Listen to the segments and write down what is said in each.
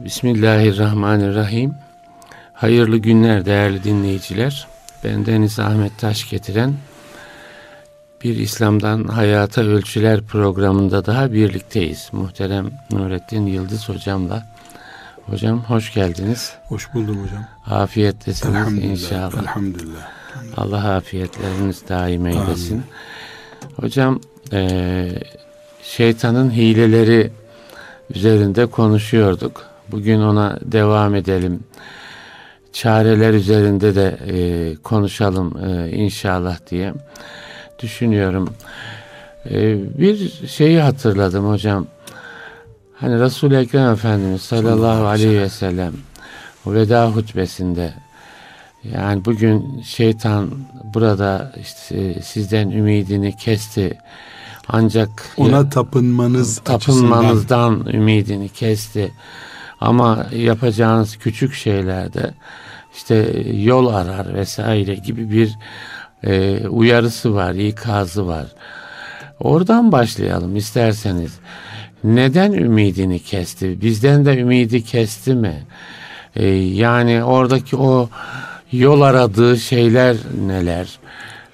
Bismillahirrahmanirrahim. Hayırlı günler değerli dinleyiciler. Ben Deniz Ahmet Taş getiren bir İslam'dan Hayata Ölçüler programında daha birlikteyiz. Muhterem Nurettin Yıldız hocamla. Hocam hoş geldiniz. Hoş buldum hocam. Afiyettesiniz elhamdülillah, inşallah. Elhamdülillah. Allah afiyetleriniz daim eylesin. Amin. Hocam e, şeytanın hileleri üzerinde konuşuyorduk. Bugün ona devam edelim. Çareler üzerinde de e, konuşalım e, inşallah diye düşünüyorum. E, bir şeyi hatırladım hocam. Hani Resul-i Ekrem Efendimiz sallallahu aleyhi ve sellem veda hutbesinde yani bugün şeytan burada işte sizden ümidini kesti. Ancak ona tapınmanız tapınmanızdan açısından. ümidini kesti. Ama yapacağınız küçük şeylerde işte yol arar vesaire gibi bir e, uyarısı var, ikazı var. Oradan başlayalım isterseniz. Neden ümidini kesti? Bizden de ümidi kesti mi? E, yani oradaki o yol aradığı şeyler neler?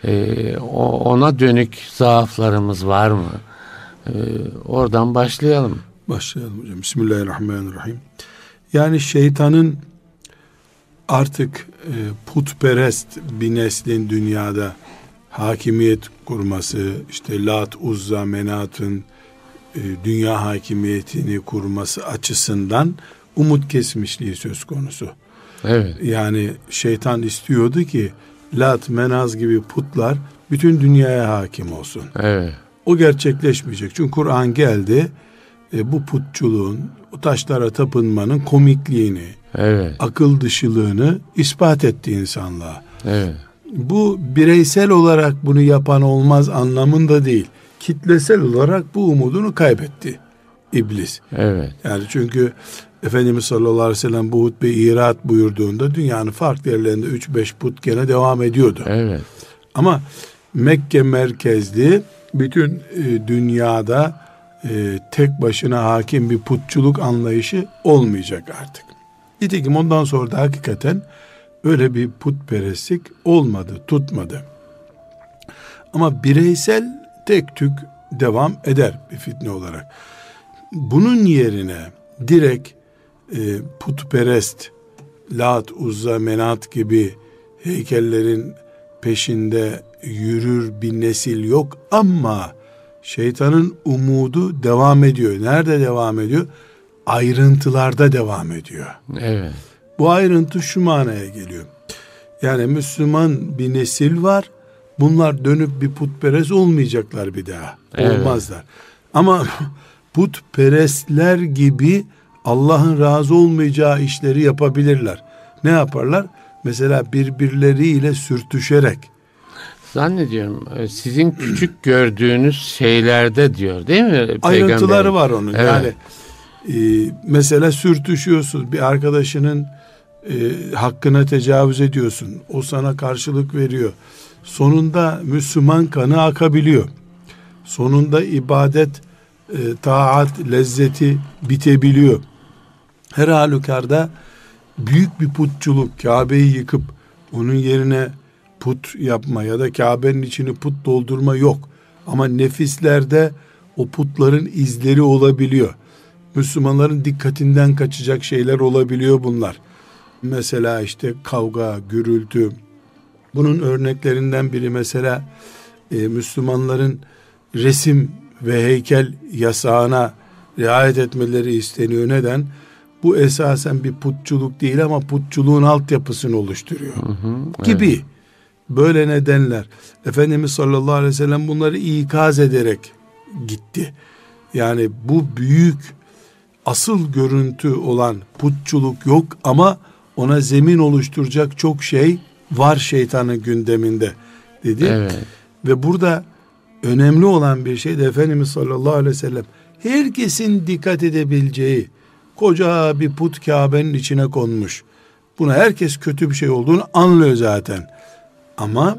E, ona dönük zaaflarımız var mı? E, oradan başlayalım. Başlayalım hocam. Bismillahirrahmanirrahim. Yani şeytanın artık e, putperest bir neslin dünyada hakimiyet kurması, işte Lat, Uzza, Menat'ın e, dünya hakimiyetini kurması açısından umut kesmişliği söz konusu. Evet. Yani şeytan istiyordu ki Lat, Menaz gibi putlar bütün dünyaya hakim olsun. Evet. O gerçekleşmeyecek. Çünkü Kur'an geldi e, bu putçuluğun, o taşlara tapınmanın komikliğini, evet. akıl dışılığını ispat etti insanlığa. Evet. Bu bireysel olarak bunu yapan olmaz anlamında değil. Kitlesel olarak bu umudunu kaybetti iblis. Evet. Yani çünkü Efendimiz sallallahu aleyhi ve sellem bu hutbe irat buyurduğunda dünyanın farklı yerlerinde 3-5 put gene devam ediyordu. Evet. Ama Mekke merkezli bütün e, dünyada e, tek başına hakim bir putçuluk anlayışı olmayacak artık. Nitekim ondan sonra da hakikaten öyle bir putperestlik olmadı, tutmadı. Ama bireysel tek tük devam eder bir fitne olarak. Bunun yerine direkt e, putperest, Lat, Uzza, Menat gibi heykellerin peşinde yürür bir nesil yok ama şeytanın umudu devam ediyor. Nerede devam ediyor? Ayrıntılarda devam ediyor. Evet. Bu ayrıntı şu manaya geliyor. Yani Müslüman bir nesil var. Bunlar dönüp bir putperest olmayacaklar bir daha. Evet. Olmazlar. Ama putperestler gibi Allah'ın razı olmayacağı işleri yapabilirler. Ne yaparlar? Mesela birbirleriyle sürtüşerek Zannediyorum e, sizin küçük gördüğünüz şeylerde diyor değil mi? Ayrıntıları var onun. Evet. Yani e, mesela sürtüşüyorsun bir arkadaşının e, hakkına tecavüz ediyorsun. O sana karşılık veriyor. Sonunda Müslüman kanı akabiliyor. Sonunda ibadet, e, taat, lezzeti bitebiliyor. Her halükarda büyük bir putçuluk, Kabe'yi yıkıp onun yerine put yapma ya da Kabe'nin içini put doldurma yok. Ama nefislerde o putların izleri olabiliyor. Müslümanların dikkatinden kaçacak şeyler olabiliyor bunlar. Mesela işte kavga, gürültü. Bunun örneklerinden biri mesela e, Müslümanların resim ve heykel yasağına riayet etmeleri isteniyor. Neden? Bu esasen bir putçuluk değil ama putçuluğun altyapısını oluşturuyor. Hı hı, gibi. Evet böyle nedenler. Efendimiz sallallahu aleyhi ve sellem bunları ikaz ederek gitti. Yani bu büyük asıl görüntü olan putçuluk yok ama ona zemin oluşturacak çok şey var şeytanın gündeminde dedi. Evet. Ve burada önemli olan bir şey de Efendimiz sallallahu aleyhi ve sellem herkesin dikkat edebileceği koca bir put Kabe'nin içine konmuş. Buna herkes kötü bir şey olduğunu anlıyor zaten. Ama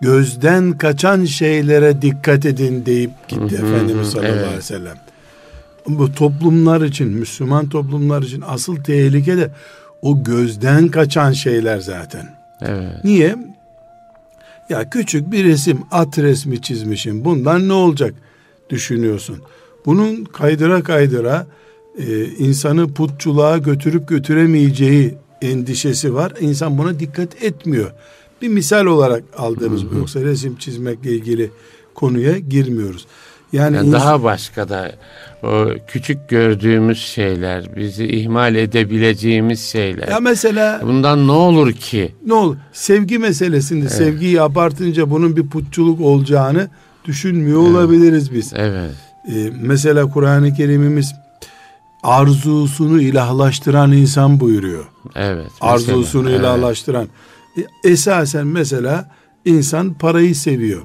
gözden kaçan şeylere dikkat edin deyip gitti hı hı, Efendimiz sallallahu evet. aleyhi ve sellem. bu toplumlar için, Müslüman toplumlar için asıl tehlike de o gözden kaçan şeyler zaten. Evet. Niye? Ya küçük bir resim, at resmi çizmişim. Bundan ne olacak düşünüyorsun. Bunun kaydıra kaydıra e, insanı putçuluğa götürüp götüremeyeceği endişesi var. İnsan buna dikkat etmiyor. Bir misal olarak aldığımız bu. Yoksa resim çizmekle ilgili konuya girmiyoruz. Yani, yani daha başka da o küçük gördüğümüz şeyler, bizi ihmal edebileceğimiz şeyler. Ya mesela bundan ne olur ki? Ne olur? Sevgi meselesinde evet. sevgiyi abartınca bunun bir putçuluk olacağını düşünmüyor evet. olabiliriz biz. Evet. Ee, mesela Kur'an-ı Kerim'imiz arzusunu ilahlaştıran insan buyuruyor. Evet. Mesela, arzusunu evet. ilahlaştıran. E, esasen mesela insan parayı seviyor.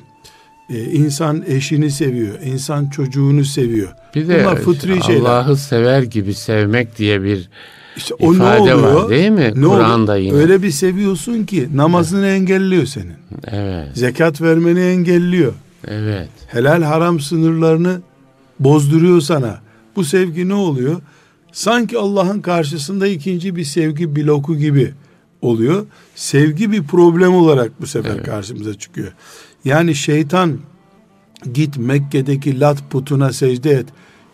Ee, insan eşini seviyor, insan çocuğunu seviyor. Bir de Bunlar fıtri şeyler. Allah'ı sever gibi sevmek diye bir işte o ifade ne oluyor? var değil mi? Kur'an'da yine. Öyle bir seviyorsun ki namazını evet. engelliyor senin. Evet. Zekat vermeni engelliyor. Evet. Helal haram sınırlarını bozduruyor sana. Bu sevgi ne oluyor? Sanki Allah'ın karşısında ikinci bir sevgi bloku gibi oluyor. Sevgi bir problem olarak bu sefer evet. karşımıza çıkıyor. Yani şeytan git Mekke'deki lat putuna secde et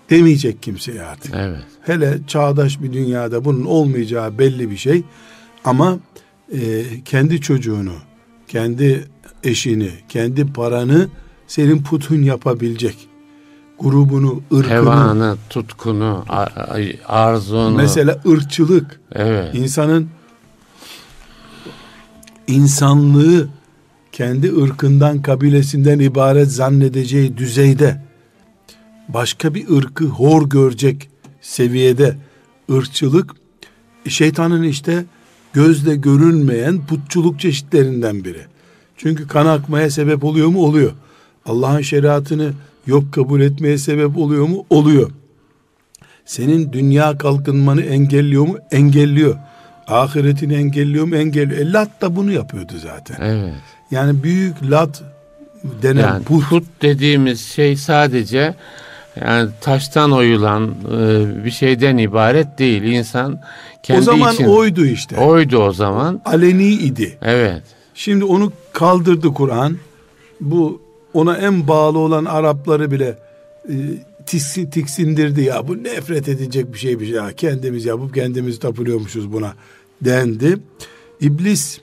demeyecek kimseye artık. Evet. Hele çağdaş bir dünyada bunun olmayacağı belli bir şey. Ama e, kendi çocuğunu, kendi eşini, kendi paranı senin putun yapabilecek. Grubunu, ırkını, hevanı, tutkunu, arzunu. Mesela ırkçılık. Evet. İnsanın insanlığı kendi ırkından, kabilesinden ibaret zannedeceği düzeyde başka bir ırkı hor görecek seviyede ırkçılık şeytanın işte gözle görünmeyen putçuluk çeşitlerinden biri. Çünkü kan akmaya sebep oluyor mu? Oluyor. Allah'ın şeriatını yok kabul etmeye sebep oluyor mu? Oluyor. Senin dünya kalkınmanı engelliyor mu? Engelliyor. Ahiretini engelliyor mu? Engelliyor. E, Lat da bunu yapıyordu zaten. Evet. Yani büyük Lat denen yani put. put dediğimiz şey sadece yani taştan oyulan e, bir şeyden ibaret değil. İnsan kendi O zaman için, oydu işte. Oydu o zaman. Aleni idi. Evet. Şimdi onu kaldırdı Kur'an. Bu ona en bağlı olan Arapları bile e, tiksindirdi ya. Bu nefret edecek bir şey bir şey. Ya, kendimiz yapıp kendimiz tapınıyormuşuz buna dendi. İblis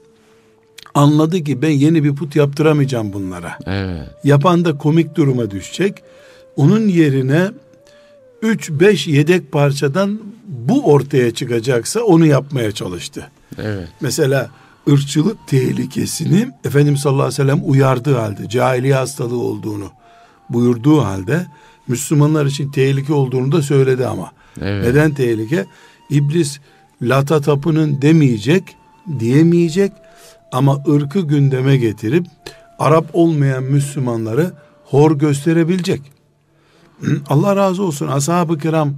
anladı ki ben yeni bir put yaptıramayacağım bunlara. Evet. Yapan da komik duruma düşecek. Onun yerine 3-5 yedek parçadan bu ortaya çıkacaksa onu yapmaya çalıştı. Evet. Mesela ırkçılık tehlikesini Efendimiz sallallahu aleyhi ve sellem uyardığı halde cahiliye hastalığı olduğunu buyurduğu halde Müslümanlar için tehlike olduğunu da söyledi ama. Evet. Neden tehlike? İblis lata tapının demeyecek, diyemeyecek ama ırkı gündeme getirip Arap olmayan Müslümanları hor gösterebilecek. Allah razı olsun ashab-ı kiram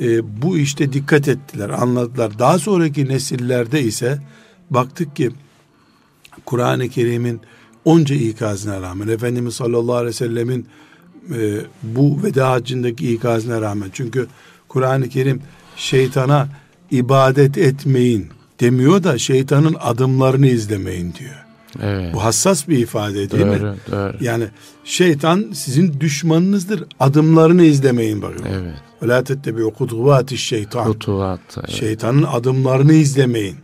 e, bu işte dikkat ettiler, anladılar. Daha sonraki nesillerde ise baktık ki Kur'an-ı Kerim'in onca ikazına rağmen Efendimiz sallallahu aleyhi ve sellemin e, bu veda haccındaki ikazına rağmen çünkü Kur'an-ı Kerim şeytana ibadet etmeyin demiyor da şeytanın adımlarını izlemeyin diyor. Evet. Bu hassas bir ifade değil doğru, mi? Doğru. Yani şeytan sizin düşmanınızdır. Adımlarını izlemeyin bakın. Evet. Ve tettebi kutuvati şeytan. Kutuvat. Evet. Şeytanın adımlarını izlemeyin.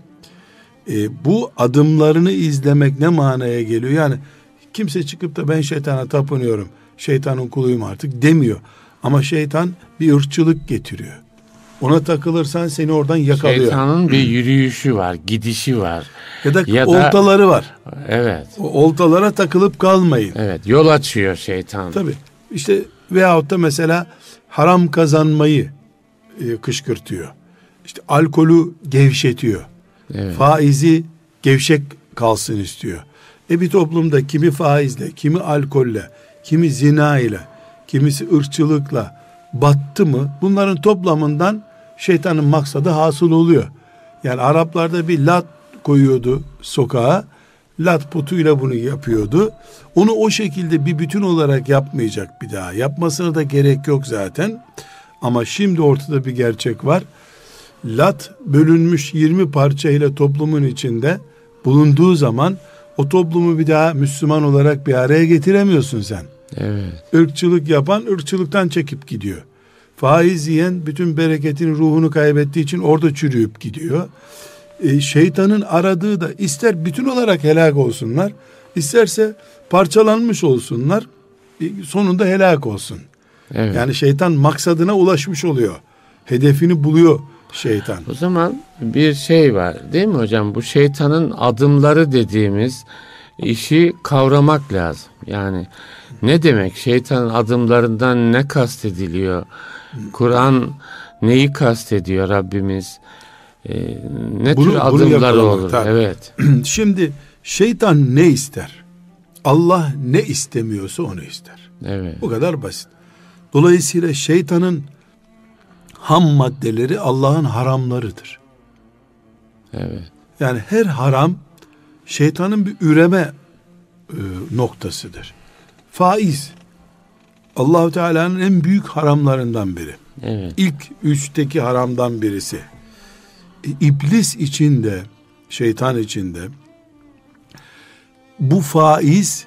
Ee, bu adımlarını izlemek ne manaya geliyor? Yani kimse çıkıp da ben şeytana tapınıyorum. Şeytanın kuluyum artık demiyor. Ama şeytan bir ırkçılık getiriyor. Ona takılırsan seni oradan yakalıyor. Şeytanın bir yürüyüşü var, gidişi var. Ya da ya oltaları da, var. Evet. O oltalara takılıp kalmayın. Evet, yol açıyor şeytan. Tabii. İşte veyahut da mesela haram kazanmayı e, kışkırtıyor. İşte alkolü gevşetiyor. Evet. Faizi gevşek kalsın istiyor. E bir toplumda kimi faizle, kimi alkolle, kimi zina ile, kimisi ırkçılıkla battı mı bunların toplamından şeytanın maksadı hasıl oluyor. Yani Araplarda bir lat koyuyordu sokağa. Lat putuyla bunu yapıyordu. Onu o şekilde bir bütün olarak yapmayacak bir daha. Yapmasına da gerek yok zaten. Ama şimdi ortada bir gerçek var. Lat bölünmüş 20 parça ile toplumun içinde bulunduğu zaman o toplumu bir daha Müslüman olarak bir araya getiremiyorsun sen. Evet. Irkçılık yapan ırkçılıktan çekip gidiyor. Faiz yiyen bütün bereketin ruhunu kaybettiği için orada çürüyüp gidiyor. E, şeytanın aradığı da ister bütün olarak helak olsunlar, isterse parçalanmış olsunlar, e, sonunda helak olsun. Evet. Yani şeytan maksadına ulaşmış oluyor. Hedefini buluyor şeytan. O zaman bir şey var değil mi hocam? Bu şeytanın adımları dediğimiz işi kavramak lazım. Yani ne demek şeytanın adımlarından ne kastediliyor? Kur'an neyi kastediyor Rabbimiz? Ee, ne Bunu- tür yakalamak, olur? tabii. Evet. Şimdi şeytan ne ister? Allah ne istemiyorsa onu ister. Evet. Bu kadar basit. Dolayısıyla şeytanın ham maddeleri Allah'ın haramlarıdır. Evet. Yani her haram şeytanın bir üreme e, noktasıdır. Faiz Allahu Teala'nın en büyük haramlarından biri. Evet. İlk üçteki haramdan birisi. E, İblis içinde, şeytan içinde bu faiz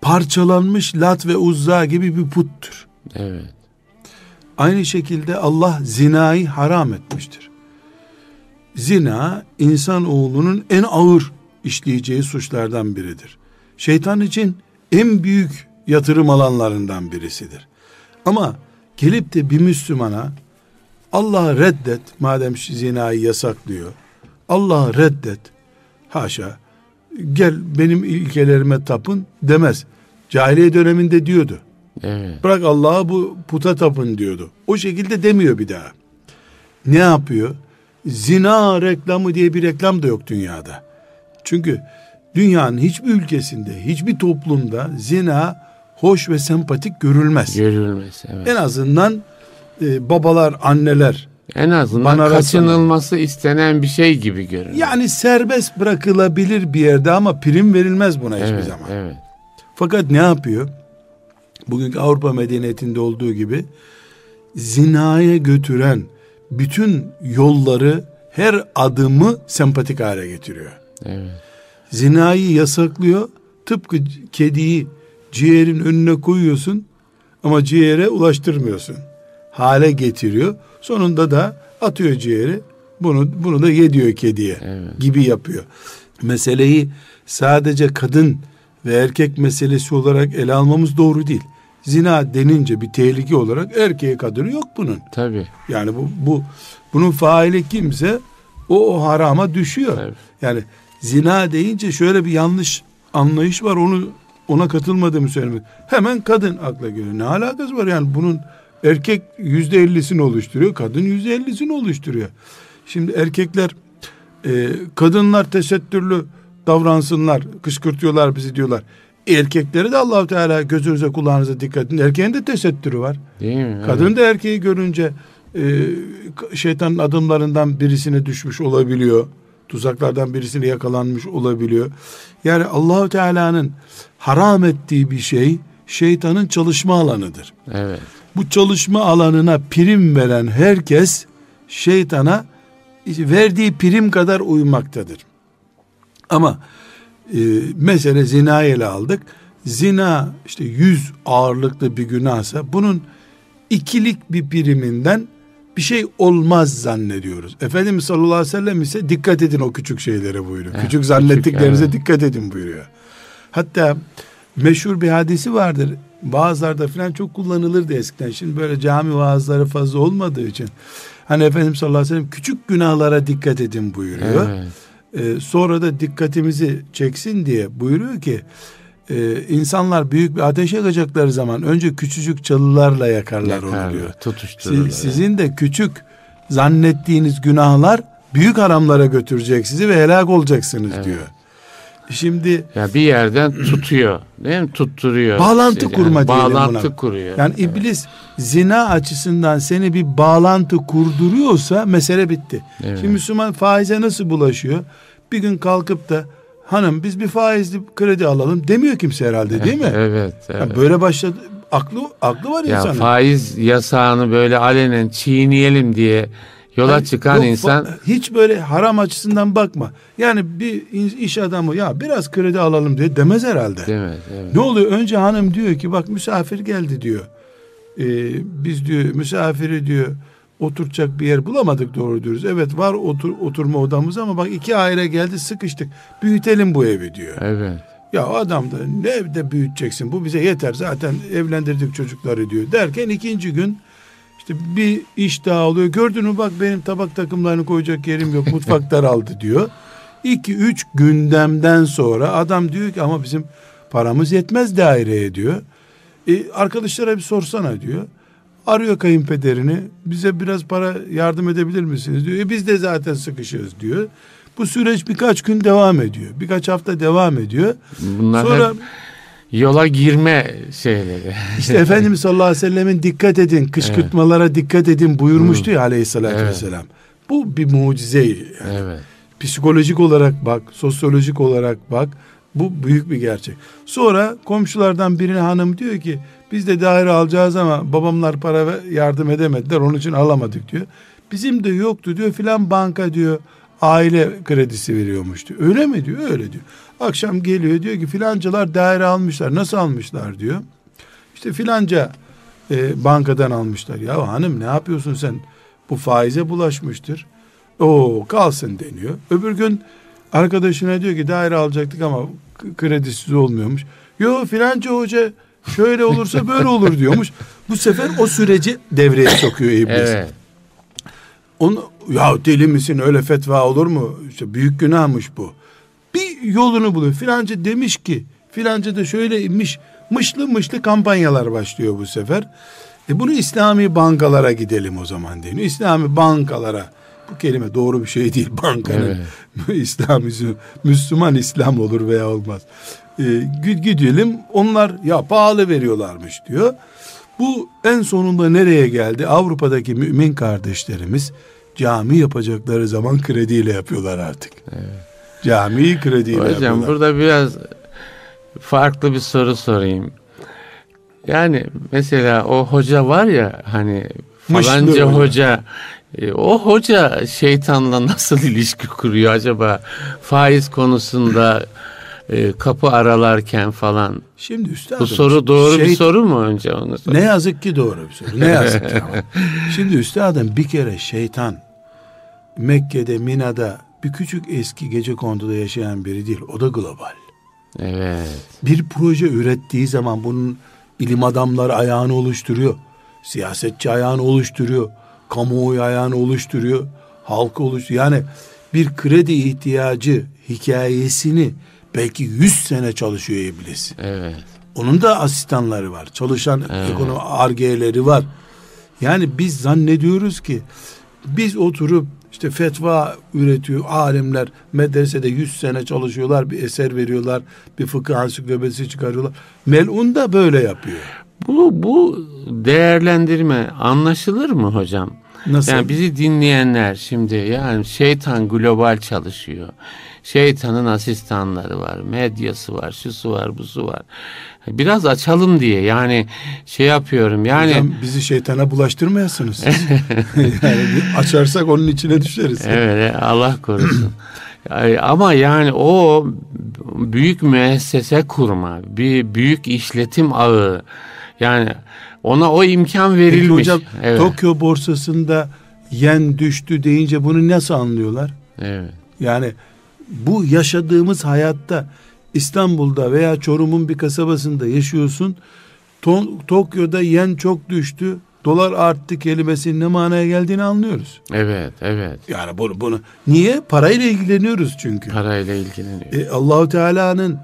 parçalanmış Lat ve Uzza gibi bir puttur. Evet. Aynı şekilde Allah zinayı haram etmiştir. Zina insan oğlunun en ağır işleyeceği suçlardan biridir. Şeytan için en büyük yatırım alanlarından birisidir. Ama gelip de bir Müslümana Allah'ı reddet madem zinayı yasaklıyor. Allah'ı reddet. Haşa. Gel benim ilkelerime tapın demez. Cahiliye döneminde diyordu. Evet. Bırak Allah'a bu puta tapın diyordu. O şekilde demiyor bir daha. Ne yapıyor? Zina reklamı diye bir reklam da yok dünyada. Çünkü dünyanın hiçbir ülkesinde, hiçbir toplumda zina hoş ve sempatik görülmez. Görülmesi. Evet. En azından e, babalar, anneler En azından Bana kaçınılması istenen bir şey gibi görünüyor. yani serbest bırakılabilir bir yerde ama prim verilmez buna hiçbir evet, zaman. Evet. Fakat ne yapıyor? Bugünkü Avrupa medeniyetinde olduğu gibi zinaya götüren bütün yolları her adımı sempatik hale getiriyor. Evet. Zinayı yasaklıyor. Tıpkı kediyi ciğerin önüne koyuyorsun ama ciğere ulaştırmıyorsun. Hale getiriyor. Sonunda da atıyor ciğeri. Bunu bunu da yediyor kediye Evet. gibi yapıyor. Meseleyi sadece kadın ve erkek meselesi olarak ele almamız doğru değil. Zina denince bir tehlike olarak erkeğe kadını yok bunun. Tabii. Yani bu, bu bunun faili kimse o, o harama düşüyor. Evet. Yani zina deyince şöyle bir yanlış anlayış var onu ona katılmadığımı söylemek. Hemen kadın akla geliyor. Ne alakası var yani bunun erkek yüzde ellisini oluşturuyor, kadın yüzde ellisini oluşturuyor. Şimdi erkekler e, kadınlar tesettürlü davransınlar, kışkırtıyorlar bizi diyorlar. Erkekleri de Allahu Teala gözünüze kulağınıza dikkat edin. Erkeğin de tesettürü var. Değil mi? Kadın da erkeği görünce e, şeytanın adımlarından birisine düşmüş olabiliyor. Tuzaklardan birisine yakalanmış olabiliyor. Yani Allahu Teala'nın haram ettiği bir şey şeytanın çalışma alanıdır. Evet. Bu çalışma alanına prim veren herkes şeytana verdiği prim kadar uymaktadır. Ama e, mesele zina ele aldık. Zina işte yüz ağırlıklı bir günahsa bunun ikilik bir priminden bir şey olmaz zannediyoruz. Efendimiz sallallahu aleyhi ve sellem ise dikkat edin o küçük şeylere buyuruyor. Evet, küçük zannettiklerinize küçük, evet. dikkat edin buyuruyor. Hatta meşhur bir hadisi vardır. Vaazlarda falan çok kullanılırdı eskiden. Şimdi böyle cami vaazları fazla olmadığı için. Hani Efendimiz sallallahu aleyhi ve sellem küçük günahlara dikkat edin buyuruyor. Evet. Ee, sonra da dikkatimizi çeksin diye buyuruyor ki e, insanlar büyük bir ateş yakacakları zaman önce küçücük çalılarla yakarlar, onu Yakarlar, diyor. tutuştururlar. Siz- sizin de küçük zannettiğiniz günahlar büyük haramlara götürecek sizi ve helak olacaksınız Evet. diyor. Şimdi Ya bir yerden tutuyor. Değil mi? Tutturuyor. Bağlantı Sizi. kurma diyelim Bağlantı buna. kuruyor. yani iblis zina açısından seni bir bağlantı kurduruyorsa mesele bitti. Evet. Şimdi Müslüman faize nasıl bulaşıyor? Bir gün kalkıp da hanım biz bir faizli kredi alalım demiyor kimse herhalde değil mi? Evet. evet. Ya böyle başladı Aklı aklı var Ya insanın. faiz yasağını böyle alenen çiğneyelim diye yola Yani çıkan yok, insan hiç böyle haram açısından bakma. Yani bir iş adamı ya biraz kredi alalım diye demez herhalde. demez. Evet. Ne oluyor? Önce hanım diyor ki bak misafir geldi diyor. Ee, biz diyor misafiri diyor oturacak bir yer bulamadık doğru diyoruz. Evet var otur, oturma odamız ama bak iki aile geldi sıkıştık. Büyütelim bu evi diyor. Evet. Ya adam da ne evde büyüteceksin bu bize yeter zaten evlendirdik çocukları diyor. Derken ikinci gün işte bir iş daha oluyor. Gördün mü bak benim tabak takımlarını koyacak yerim yok mutfak daraldı diyor. İki üç gündemden sonra adam diyor ki ama bizim paramız yetmez daireye diyor. E, arkadaşlara bir sorsana diyor. Arıyor kayınpederini bize biraz para yardım edebilir misiniz diyor. E, biz de zaten sıkışırız diyor. Bu süreç birkaç gün devam ediyor. Birkaç hafta devam ediyor. Bunlar Sonra hep yola girme şeyleri. işte Efendimiz sallallahu aleyhi ve sellemin dikkat edin, kışkırtmalara dikkat edin buyurmuştu ya aleyhissalatü Evet. vesselam. Bu bir mucize. Yani. evet. Psikolojik olarak bak, sosyolojik olarak bak. Bu büyük bir gerçek. Sonra komşulardan birine hanım diyor ki biz de daire alacağız ama babamlar para ve- yardım edemediler onun için alamadık diyor. Bizim de yoktu diyor filan banka diyor aile kredisi veriyormuş diyor. Öyle mi diyor? Öyle diyor. Akşam geliyor diyor ki filancalar daire almışlar. Nasıl almışlar diyor. İşte filanca e, bankadan almışlar. Ya hanım ne yapıyorsun sen? Bu faize bulaşmıştır. O kalsın deniyor. Öbür gün arkadaşına diyor ki daire alacaktık ama kredisiz olmuyormuş. Yo filanca hoca şöyle olursa böyle olur diyormuş. Bu sefer o süreci devreye sokuyor iblis. Evet. Onu ya deli misin öyle fetva olur mu? İşte büyük günahmış bu. Bir yolunu buluyor. Filanca demiş ki filanca da şöyleymiş. Mışlı mışlı kampanyalar başlıyor bu sefer. E bunu İslami bankalara gidelim o zaman deniyor. İslami bankalara bu kelime doğru bir şey değil bankanın. İslam Müslüman İslam olur veya olmaz. E, gid- gidelim onlar ya pahalı veriyorlarmış diyor. Bu en sonunda nereye geldi? Avrupa'daki mümin kardeşlerimiz cami yapacakları zaman krediyle yapıyorlar artık. Camiyi krediyle Hocam yapıyorlar. burada biraz farklı bir soru sorayım. Yani mesela o hoca var ya hani Mışlı falanca hoca. hoca e, o hoca şeytanla nasıl ilişki kuruyor acaba faiz konusunda e, kapı aralarken falan Şimdi üstadım. bu soru doğru bir şey- soru mu önce onu Ne sorayım. yazık ki doğru bir soru. Ne yazık ki ama. Şimdi üstadım bir kere şeytan Mekke'de, Mina'da bir küçük eski gece konduda yaşayan biri değil. O da global. Evet. Bir proje ürettiği zaman bunun ilim adamları ayağını oluşturuyor. Siyasetçi ayağını oluşturuyor. Kamuoyu ayağını oluşturuyor. Halk oluşturuyor. Yani bir kredi ihtiyacı hikayesini belki 100 sene çalışıyor iblis. Evet. Onun da asistanları var. Çalışan Evet. ekonomi argeleri var. Yani biz zannediyoruz ki biz oturup işte fetva üretiyor alimler medresede 100 sene çalışıyorlar bir eser veriyorlar bir fıkıh ansiklopedisi çıkarıyorlar. Melun da böyle yapıyor. Bu bu değerlendirme anlaşılır mı hocam? Nasıl? Yani bizi dinleyenler şimdi yani şeytan global çalışıyor. Şeytanın asistanları var, medyası var, şusu var, busu var. Biraz açalım diye yani şey yapıyorum yani Hocam bizi şeytana bulaştırmayasınız siz. yani açarsak onun içine düşeriz. evet Allah korusun. Ama yani o büyük müessese kurma, bir büyük işletim ağı yani ona o imkan Peki verilmiş. hocam evet. Tokyo borsasında yen düştü deyince bunu nasıl anlıyorlar? evet. Yani bu yaşadığımız hayatta İstanbul'da veya Çorum'un bir kasabasında yaşıyorsun. To- Tokyo'da yen çok düştü. Dolar arttı kelimesinin ne manaya geldiğini anlıyoruz. Evet, evet. Yani bunu bunu niye parayla ilgileniyoruz çünkü. Parayla ilgileniyor. E, Allahu Teala'nın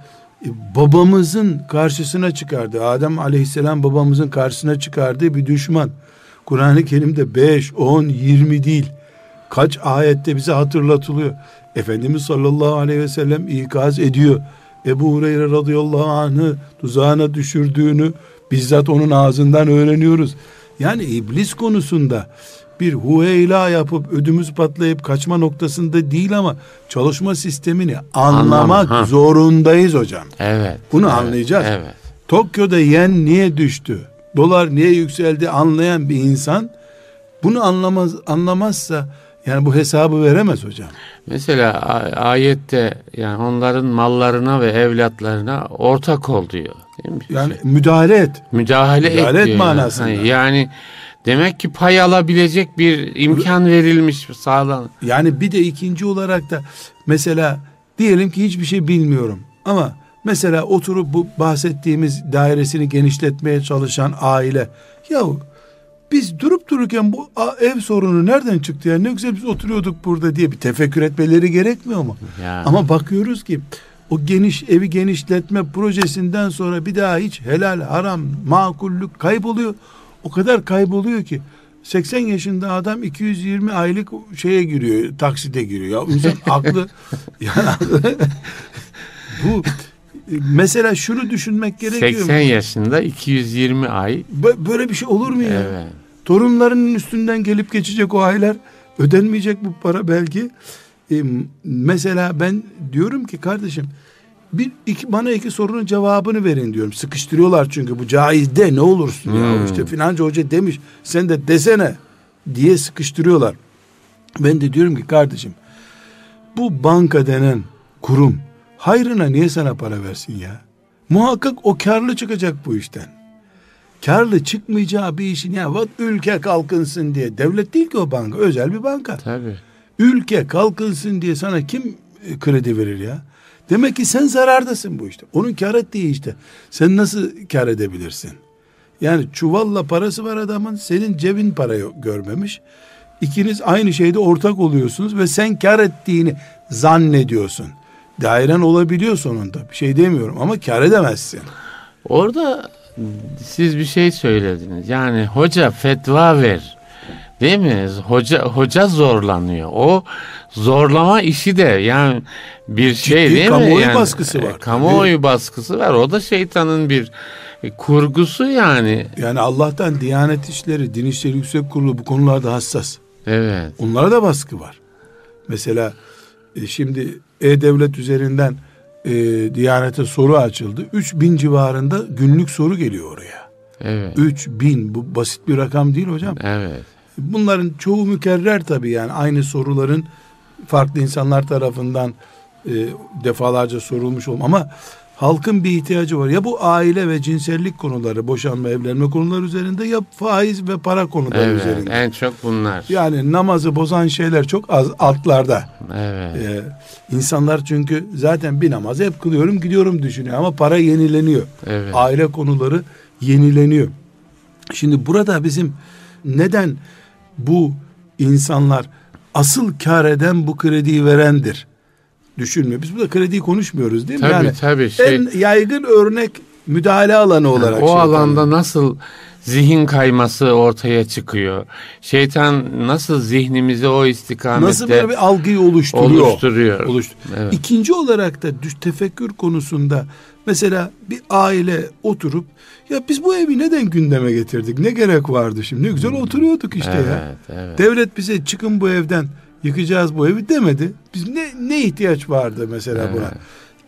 babamızın karşısına çıkardı. Adem Aleyhisselam babamızın karşısına çıkardığı bir düşman. Kur'an-ı Kerim'de 5, 10, 20 değil. Kaç ayette bize hatırlatılıyor. Efendimiz sallallahu aleyhi ve sellem ikaz ediyor. Ebu Hureyre radıyallahu anh'ı tuzağına düşürdüğünü bizzat onun ağzından öğreniyoruz. Yani iblis konusunda bir huveyla yapıp ödümüz patlayıp kaçma noktasında değil ama çalışma sistemini anlamak ha. zorundayız hocam. Evet. Bunu evet, anlayacağız. Evet. Tokyo'da yen niye düştü? dolar niye yükseldi anlayan bir insan bunu anlamaz anlamazsa yani bu hesabı veremez hocam. Mesela ayette yani onların mallarına ve evlatlarına ortak ol diyor. Yani müdahale et. Müdahale, müdahale et, et manasında. Yani. yani demek ki pay alabilecek bir imkan verilmiş sağlan. Yani bir de ikinci olarak da mesela diyelim ki hiçbir şey bilmiyorum ama mesela oturup bu bahsettiğimiz dairesini genişletmeye çalışan aile yahu biz durup dururken bu ev sorunu nereden çıktı ya ne güzel biz oturuyorduk burada diye bir tefekkür etmeleri gerekmiyor mu? Ya. Ama bakıyoruz ki o geniş evi genişletme projesinden sonra bir daha hiç helal haram makullük kayboluyor. O kadar kayboluyor ki 80 yaşında adam 220 aylık şeye giriyor, taksite giriyor. Ya insan aklı yani bu mesela şunu düşünmek gerekiyor. 80 yaşında 220 ay. Böyle bir şey olur mu ya? Evet. Torunlarının üstünden gelip geçecek o aylar ödenmeyecek bu para belki. Ee, mesela ben diyorum ki kardeşim bir iki, bana iki sorunun cevabını verin diyorum. Sıkıştırıyorlar çünkü bu caiz de ne olursun hmm. ya işte filanca hoca demiş sen de desene diye sıkıştırıyorlar. Ben de diyorum ki kardeşim bu banka denen kurum hayrına niye sana para versin ya? Muhakkak o karlı çıkacak bu işten karlı çıkmayacağı bir işin ya bak ülke kalkınsın diye devlet değil ki o banka özel bir banka. Tabii. Ülke kalkınsın diye sana kim e, kredi verir ya? Demek ki sen zarardasın bu işte. Onun kar ettiği işte. Sen nasıl kar edebilirsin? Yani çuvalla parası var adamın senin cebin para yok, görmemiş. İkiniz aynı şeyde ortak oluyorsunuz ve sen kar ettiğini zannediyorsun. Dairen olabiliyor sonunda bir şey demiyorum ama kar edemezsin. Orada siz bir şey söylediniz. Yani hoca fetva ver. Değil mi? Hoca hoca zorlanıyor. O zorlama işi de yani bir şey Ciddi değil kamuoyu mi? Kamuoyu yani, baskısı var. Kamuoyu baskısı var. O da şeytanın bir kurgusu yani. Yani Allah'tan Diyanet İşleri, Din İşleri Yüksek Kurulu bu konularda hassas. Evet. Onlara da baskı var. Mesela e, şimdi E-Devlet üzerinden e, Diyanete soru açıldı. 3000 civarında günlük soru geliyor oraya. Evet. 3000 bu basit bir rakam değil hocam. Evet. Bunların çoğu mükerrer tabii yani aynı soruların farklı insanlar tarafından e, defalarca sorulmuş olma ama halkın bir ihtiyacı var. Ya bu aile ve cinsellik konuları, boşanma, evlenme konuları üzerinde ya faiz ve para konuları evet, üzerinde. En çok bunlar. Yani namazı bozan şeyler çok az altlarda. Evet. Ee, insanlar çünkü zaten bir namazı hep kılıyorum gidiyorum düşünüyor ama para yenileniyor. Evet. Aile konuları yenileniyor. Şimdi burada bizim neden bu insanlar asıl kar eden bu krediyi verendir düşünmüyor. Biz burada krediyi konuşmuyoruz değil mi? Tabii yani tabii. Şey, en yaygın örnek müdahale alanı olarak. Yani o alanda tabii. nasıl zihin kayması ortaya çıkıyor. Şeytan nasıl zihnimizi o istikamette nasıl böyle bir algıyı oluşturuyor. Oluşturuyor. Oluştur. Evet. İkinci olarak da düş tefekkür konusunda mesela bir aile oturup ya biz bu evi neden gündeme getirdik? Ne gerek vardı şimdi? Ne güzel hmm. oturuyorduk işte evet, ya. Evet. Devlet bize çıkın bu evden yıkacağız bu evi demedi. Biz ne ne ihtiyaç vardı mesela evet. buna?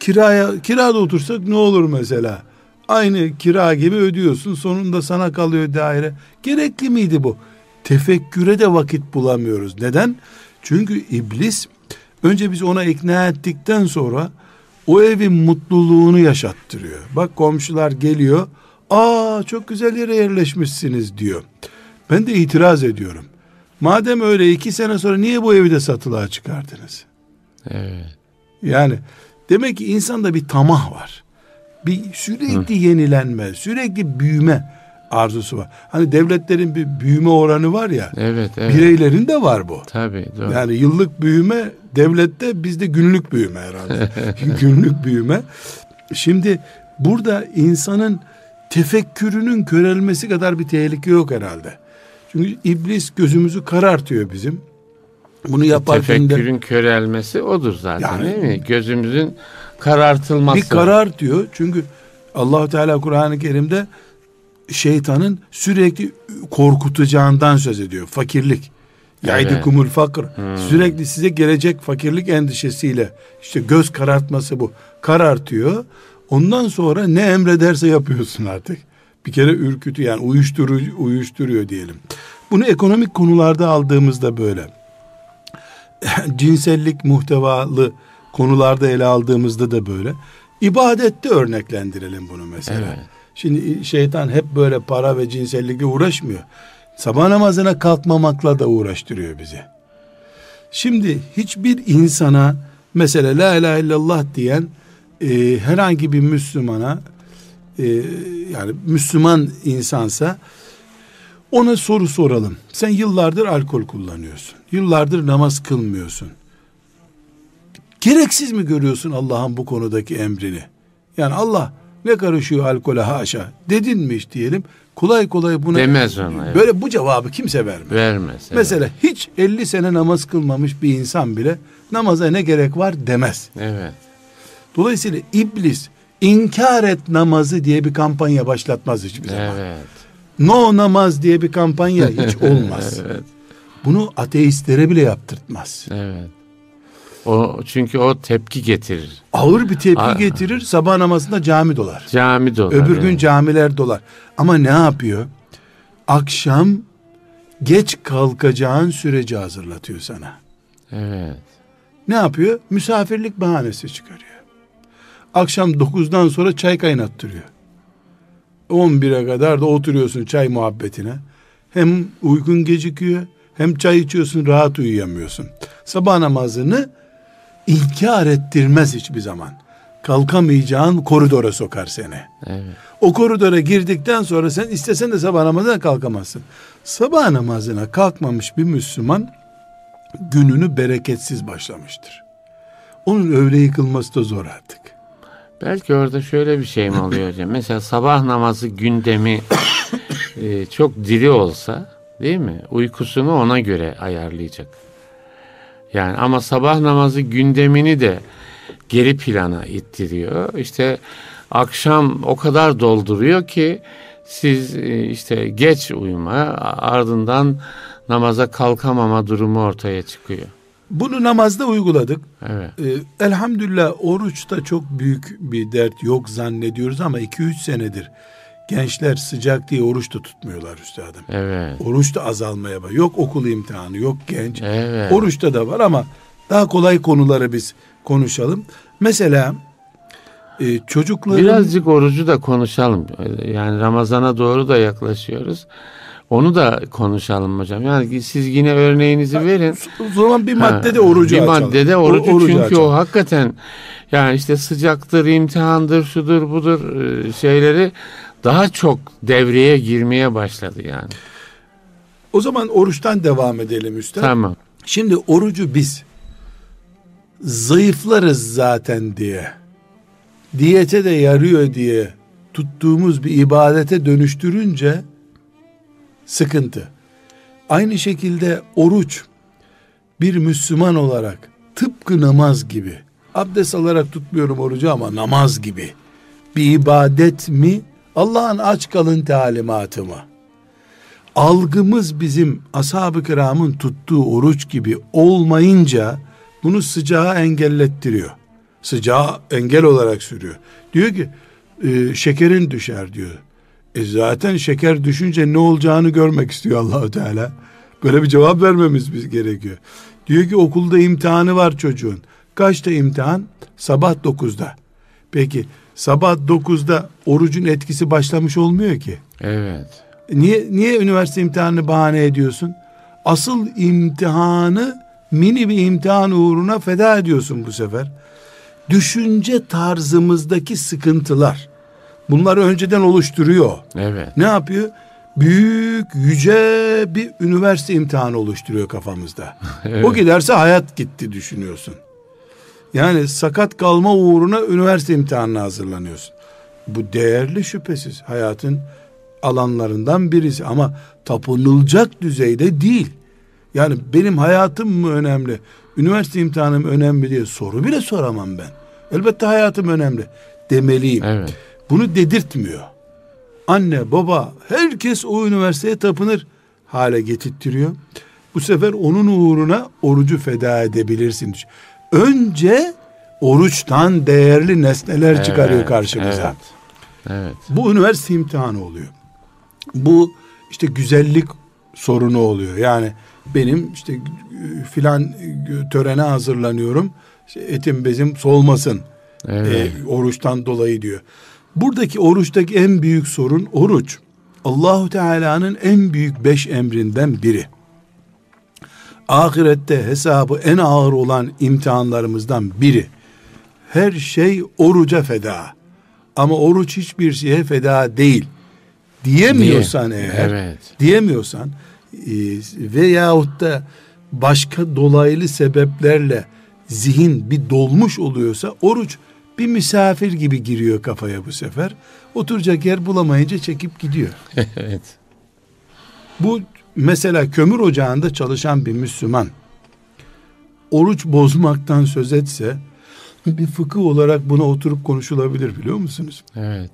Kiraya kirada otursak ne olur mesela? Aynı kira gibi ödüyorsun. Sonunda sana kalıyor daire. Gerekli miydi bu? Tefekküre de vakit bulamıyoruz. Neden? Çünkü iblis önce biz ona ikna ettikten sonra o evin mutluluğunu yaşattırıyor. Bak komşular geliyor. Aa çok güzel yere yerleşmişsiniz diyor. Ben de itiraz ediyorum. Madem öyle iki sene sonra niye bu evi de satılığa çıkardınız? Evet. Yani demek ki insanda bir tamah var. Bir sürekli Hı. yenilenme, sürekli büyüme arzusu var. Hani devletlerin bir büyüme oranı var ya. Evet, evet. Bireylerin de var bu. Tabii, doğru. Yani yıllık büyüme devlette bizde günlük büyüme herhalde. günlük büyüme. Şimdi burada insanın tefekkürünün körelmesi kadar bir tehlike yok herhalde. Çünkü iblis gözümüzü karartıyor bizim. Bunu yaparken Tefekkürün de, körelmesi odur zaten yani, değil mi? Gözümüzün karartılması. Bir karar diyor. Çünkü Allahu Teala Kur'an-ı Kerim'de şeytanın sürekli korkutacağından söz ediyor. Fakirlik. Yaydukumul evet. fakr. Hmm. Sürekli size gelecek fakirlik endişesiyle işte göz karartması bu. Karartıyor. Ondan sonra ne emrederse yapıyorsun artık. Bir kere ürkütü yani uyuşturucu uyuşturuyor diyelim. Bunu ekonomik konularda aldığımızda böyle. Cinsellik muhtevalı konularda ele aldığımızda da böyle. İbadette örneklendirelim bunu mesela. Evet. Şimdi şeytan hep böyle para ve cinsellikle uğraşmıyor. Sabah namazına kalkmamakla da uğraştırıyor bizi. Şimdi hiçbir insana mesela la ilahe illallah diyen e, herhangi bir Müslümana e, yani Müslüman insansa ona soru soralım. Sen yıllardır alkol kullanıyorsun. Yıllardır namaz kılmıyorsun. Gereksiz mi görüyorsun Allah'ın bu konudaki emrini? Yani Allah ne karışıyor alkole haşa dedin mi hiç diyelim. Kolay kolay buna demez ona. Evet. Böyle bu cevabı kimse vermez. Vermez. Evet. Mesela hiç 50 sene namaz kılmamış bir insan bile namaza ne gerek var demez. Evet. Dolayısıyla iblis inkar et namazı diye bir kampanya başlatmaz hiçbir zaman. Evet. No namaz diye bir kampanya hiç olmaz. evet. Bunu ateistlere bile yaptırtmaz. Evet. O çünkü o tepki getirir. Ağır bir tepki Aa, getirir. Sabah namazında cami dolar. Cami dolar. Öbür gün camiler dolar. Ama ne yapıyor? Akşam geç kalkacağın süreci hazırlatıyor sana. Evet. Ne yapıyor? Misafirlik bahanesi çıkarıyor. Akşam 9'dan sonra çay kaynattırıyor. 11'e kadar da oturuyorsun çay muhabbetine. Hem uykun gecikiyor hem çay içiyorsun rahat uyuyamıyorsun. Sabah namazını inkar ettirmez hiçbir zaman. Kalkamayacağın koridora sokar seni. Evet. O koridora girdikten sonra sen istesen de sabah namazına kalkamazsın. Sabah namazına kalkmamış bir Müslüman gününü bereketsiz başlamıştır. Onun öğle yıkılması da zor artık. Belki orada şöyle bir şey mi oluyor hocam? Mesela sabah namazı gündemi e, çok diri olsa değil mi? Uykusunu ona göre ayarlayacak. Yani ama sabah namazı gündemini de geri plana ittiriyor. İşte akşam o kadar dolduruyor ki siz e, işte geç uyuma ardından namaza kalkamama durumu ortaya çıkıyor. Bunu namazda uyguladık. Evet. Ee, elhamdülillah oruçta çok büyük bir dert yok zannediyoruz ama 2-3 senedir gençler sıcak diye oruç da tutmuyorlar üstadım. Evet. Oruç da azalmaya var. Yok okul imtihanı, yok genç. Evet. Oruçta da var ama daha kolay konuları biz konuşalım. Mesela e, çocukların... Birazcık orucu da konuşalım. Yani Ramazan'a doğru da yaklaşıyoruz. Onu da konuşalım hocam. Yani siz yine örneğinizi verin. O zaman bir maddede orucu Bir açalım. maddede orucu, o, orucu çünkü açalım. o hakikaten yani işte sıcaktır, imtihandır, şudur budur e, şeyleri daha çok devreye girmeye başladı yani. O zaman oruçtan devam edelim üstad. Tamam. Şimdi orucu biz zayıflarız zaten diye diyete de yarıyor diye tuttuğumuz bir ibadete dönüştürünce sıkıntı. Aynı şekilde oruç bir Müslüman olarak tıpkı namaz gibi abdest alarak tutmuyorum orucu ama namaz gibi bir ibadet mi Allah'ın aç kalın talimatı mı? Algımız bizim ashab-ı kiramın tuttuğu oruç gibi olmayınca bunu sıcağı engellettiriyor. Sıcağı engel olarak sürüyor. Diyor ki e, şekerin düşer diyor. E zaten şeker düşünce ne olacağını görmek istiyor Allahu Teala. Böyle bir cevap vermemiz biz gerekiyor. Diyor ki okulda imtihanı var çocuğun. Kaçta imtihan? Sabah 9'da. Peki sabah 9'da orucun etkisi başlamış olmuyor ki. Evet. Niye niye üniversite imtihanını bahane ediyorsun? Asıl imtihanı mini bir imtihan uğruna feda ediyorsun bu sefer. Düşünce tarzımızdaki sıkıntılar bunları önceden oluşturuyor. Evet. Ne yapıyor? Büyük, yüce bir üniversite imtihanı oluşturuyor kafamızda. evet. O giderse hayat gitti düşünüyorsun. Yani sakat kalma uğruna üniversite imtihanına hazırlanıyorsun. Bu değerli şüphesiz hayatın alanlarından birisi ama tapınılacak düzeyde değil. Yani benim hayatım mı önemli, üniversite imtihanım önemli diye soru bile soramam ben. Elbette hayatım önemli demeliyim. Evet. Bunu dedirtmiyor. Anne, baba, herkes o üniversiteye tapınır hale getirtiyor. Bu sefer onun uğruna orucu feda edebilirsin. Önce oruçtan değerli nesneler evet, çıkarıyor karşımıza. Evet. Evet. Bu üniversite imtihanı oluyor. Bu işte güzellik sorunu oluyor. Yani benim işte filan törene hazırlanıyorum. İşte etim bezim solmasın. Evet. E, oruçtan dolayı diyor. Buradaki oruçtaki en büyük sorun oruç. Allahu Teala'nın en büyük beş emrinden biri. Ahirette hesabı en ağır olan imtihanlarımızdan biri. Her şey oruca feda. Ama oruç hiçbir şeye feda değil. Diyemiyorsan Diye. eğer, Evet. diyemiyorsan e, veyahut da başka dolaylı sebeplerle zihin bir dolmuş oluyorsa oruç bir misafir gibi giriyor kafaya bu sefer. Oturacak yer bulamayınca çekip gidiyor. evet. Bu mesela kömür ocağında çalışan bir Müslüman oruç bozmaktan söz etse bir fıkıh olarak buna oturup konuşulabilir biliyor musunuz? Evet.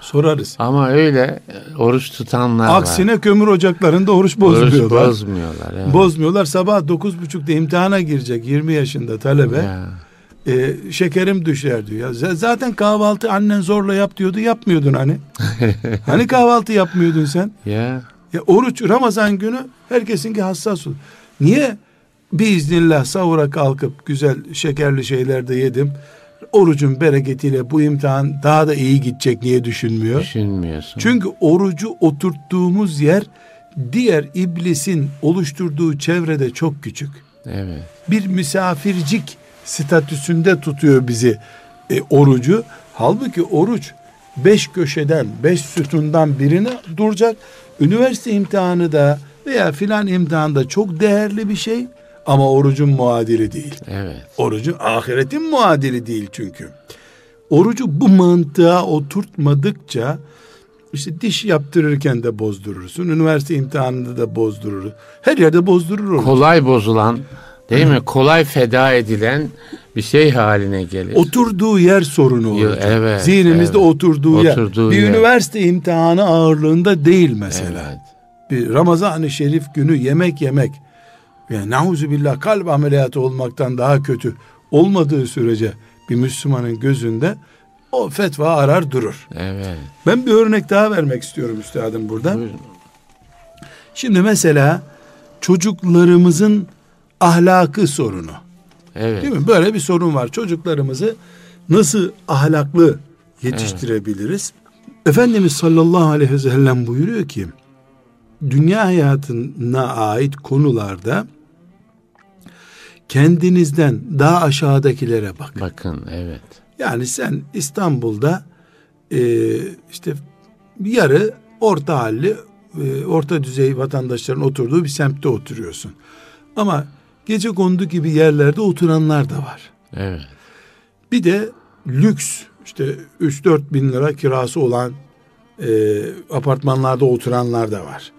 Sorarız. Ama öyle e, oruç tutanlar var. Aksine kömür ocaklarında oruç Oruç bozmuyorlar. bozmuyorlar. Evet. Bozmuyorlar. Sabah 9.30'da imtihana girecek 20 yaşında talebe. Ya. E, şekerim düşer diyor. Ya zaten kahvaltı annen zorla yap diyordu. Yapmıyordun hani. hani kahvaltı yapmıyordun sen? ya. Ya oruç Ramazan günü herkesinki hassas olur. Niye biiznillah sahura kalkıp güzel şekerli şeyler de yedim. Orucun bereketiyle bu imtihan daha da iyi gidecek niye düşünmüyor? Düşünmüyorsun. Çünkü orucu oturttuğumuz yer diğer iblisin oluşturduğu çevrede çok küçük. Evet. Bir misafircik statüsünde tutuyor bizi e, orucu. Halbuki oruç beş köşeden, beş sütundan birine duracak. Üniversite imtihanı da veya filan imtihanı çok değerli bir şey ama orucun muadili değil. Evet. Orucun ahiretin muadili değil çünkü. Orucu bu mantığa oturtmadıkça işte diş yaptırırken de bozdurursun. Üniversite imtihanında da bozdurur. Her yerde bozdurur oruç. Kolay bozulan değil mi? Kolay feda edilen bir şey haline gelir. Oturduğu yer sorunu olacak. evet, Zihnimizde evet. oturduğu, Oturduğu yer. Bir yer. üniversite imtihanı ağırlığında değil mesela. Evet. Bir Ramazan-ı Şerif günü yemek yemek yani nauzu billah kalp ameliyatı olmaktan daha kötü olmadığı sürece bir Müslümanın gözünde o fetva arar durur. Evet. Ben bir örnek daha vermek istiyorum üstadım burada. Buyurun. Şimdi mesela çocuklarımızın ahlakı sorunu. Evet. Değil mi? Böyle bir sorun var. Çocuklarımızı nasıl ahlaklı yetiştirebiliriz? Efendimiz sallallahu aleyhi ve sellem buyuruyor ki dünya hayatına ait konularda kendinizden daha aşağıdakilere bakın. Bakın evet. Yani sen İstanbul'da e, işte yarı orta halli e, orta düzey vatandaşların oturduğu bir semtte oturuyorsun. Ama gece kondu gibi yerlerde oturanlar da var. Evet. Bir de lüks işte 3-4 bin lira kirası olan e, apartmanlarda oturanlar da var.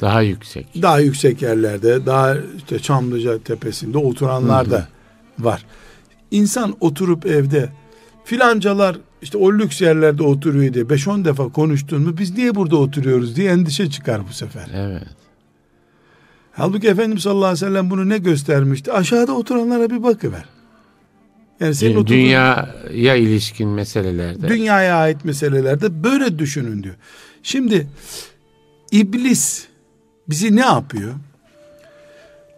Daha yüksek. Daha yüksek yerlerde, daha işte Çamlıca tepesinde oturanlar da var. İnsan oturup evde filancalar işte o lüks yerlerde oturuyor diye 5-10 defa konuştun mu biz niye burada oturuyoruz diye endişe çıkar bu sefer. Evet. Halbuki Efendimiz sallallahu aleyhi ve sellem bunu ne göstermişti? Aşağıda oturanlara bir bakıver. Yani senin Dü- oturduğun- Dünyaya ilişkin meselelerde. dünyaya ait meselelerde böyle düşünün diyor. Şimdi iblis bizi ne yapıyor?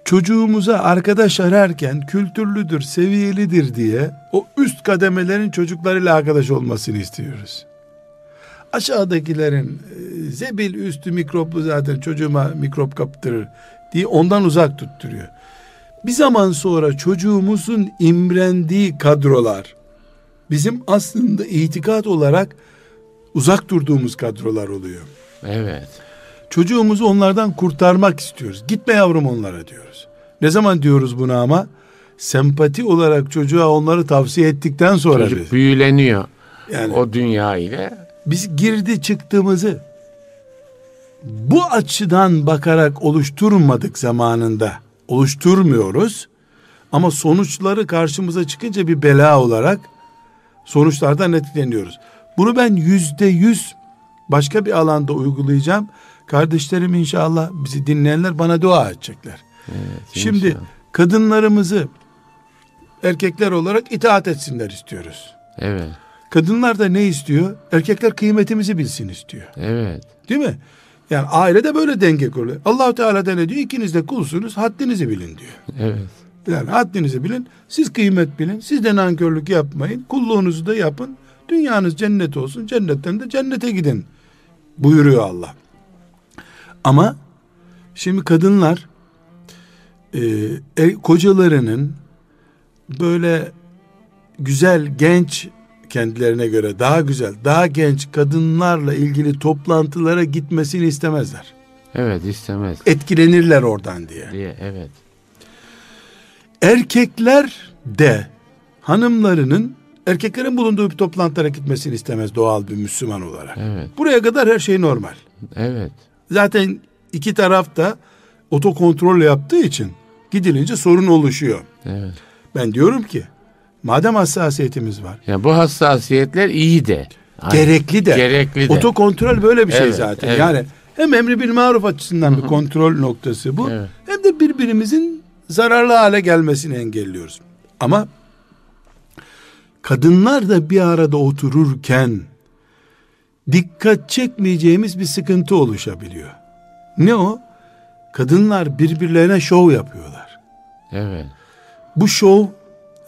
Çocuğumuza arkadaş ararken kültürlüdür, seviyelidir diye o üst kademelerin çocuklarıyla arkadaş olmasını istiyoruz. Aşağıdakilerin e, zebil üstü mikroplu zaten çocuğuma mikrop kaptırır diye ondan uzak tutturuyor. Bir zaman sonra çocuğumuzun imrendiği kadrolar bizim aslında itikat olarak uzak durduğumuz kadrolar oluyor. Evet. Çocuğumuzu onlardan kurtarmak istiyoruz. Gitme yavrum onlara diyoruz. Ne zaman diyoruz bunu ama? Sempati olarak çocuğa onları tavsiye ettikten sonra Çocuk biz. büyüleniyor Yani o dünya ile. Biz girdi çıktığımızı bu açıdan bakarak oluşturmadık zamanında. Oluşturmuyoruz. Ama sonuçları karşımıza çıkınca bir bela olarak sonuçlardan etkileniyoruz. Bunu ben yüzde yüz başka bir alanda uygulayacağım. Kardeşlerim inşallah bizi dinleyenler bana dua edecekler. Evet, Şimdi inşallah. kadınlarımızı erkekler olarak itaat etsinler istiyoruz. Evet. Kadınlar da ne istiyor? Erkekler kıymetimizi bilsin istiyor. Evet. Değil mi? Yani ailede böyle denge kuruluyor. Allahu Teala da ne diyor? İkiniz de kulsunuz, haddinizi bilin diyor. Evet. Yani haddinizi bilin, siz kıymet bilin, siz de nankörlük yapmayın, kulluğunuzu da yapın. Dünyanız cennet olsun, cennetten de cennete gidin buyuruyor Allah. Ama şimdi kadınlar e, e, kocalarının böyle güzel genç kendilerine göre daha güzel, daha genç kadınlarla ilgili toplantılara gitmesini istemezler. Evet istemez. Etkilenirler oradan diye. Diye evet. Erkekler de hanımlarının erkeklerin bulunduğu bir toplantılara gitmesini istemez doğal bir Müslüman olarak. Evet. Buraya kadar her şey normal. Evet. Zaten iki taraf da otokontrol yaptığı için gidilince sorun oluşuyor. Evet. Ben diyorum ki madem hassasiyetimiz var Yani bu hassasiyetler iyi de. Gerekli de. Gerekli de. Otokontrol böyle bir şey Evet, zaten. evet. Yani hem emri bil maruf açısından bir kontrol noktası bu. Evet. Hem de birbirimizin zararlı hale gelmesini engelliyoruz. Ama kadınlar da bir arada otururken dikkat çekmeyeceğimiz bir sıkıntı oluşabiliyor. Ne o? Kadınlar birbirlerine şov yapıyorlar. Evet. Bu şov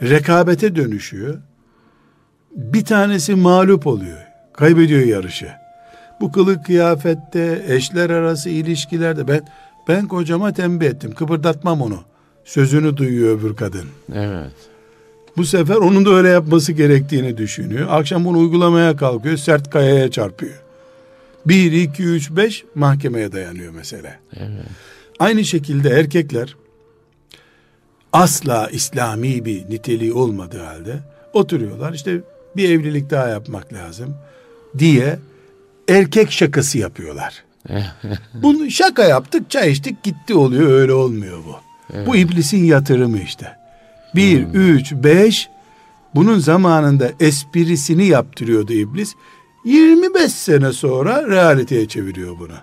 rekabete dönüşüyor. Bir tanesi mağlup oluyor. Kaybediyor yarışı. Bu kılık kıyafette, eşler arası ilişkilerde ben ben kocama tembih ettim. Kıpırdatmam onu. Sözünü duyuyor öbür kadın. Evet. Bu sefer onun da öyle yapması gerektiğini düşünüyor. Akşam bunu uygulamaya kalkıyor. Sert kayaya çarpıyor. 1, 2, 3, 5 mahkemeye dayanıyor mesele. Evet. Aynı şekilde erkekler asla İslami bir niteliği olmadığı halde oturuyorlar. İşte bir evlilik daha yapmak lazım diye erkek şakası yapıyorlar. Bunu şaka yaptık, çay içtik, gitti oluyor. Öyle olmuyor bu. Bu iblisin yatırımı işte. Bir, üç, beş bunun zamanında esprisini yaptırıyordu iblis. 25 sene sonra realiteye çeviriyor bunu.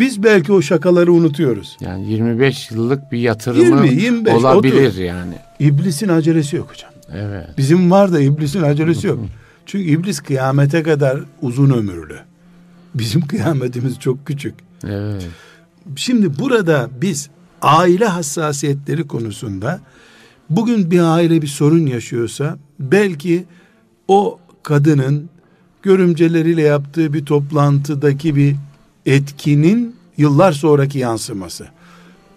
Biz belki o şakaları unutuyoruz. Yani 25 yıllık bir yatırımı 20, 25, olabilir 30. yani. İblisin acelesi yok hocam. Evet. Bizim var da iblisin acelesi yok. Çünkü iblis kıyamete kadar uzun ömürlü. Bizim kıyametimiz çok küçük. Evet. Şimdi burada biz aile hassasiyetleri konusunda bugün bir aile bir sorun yaşıyorsa belki o kadının görümceleriyle yaptığı bir toplantıdaki bir etkinin yıllar sonraki yansıması.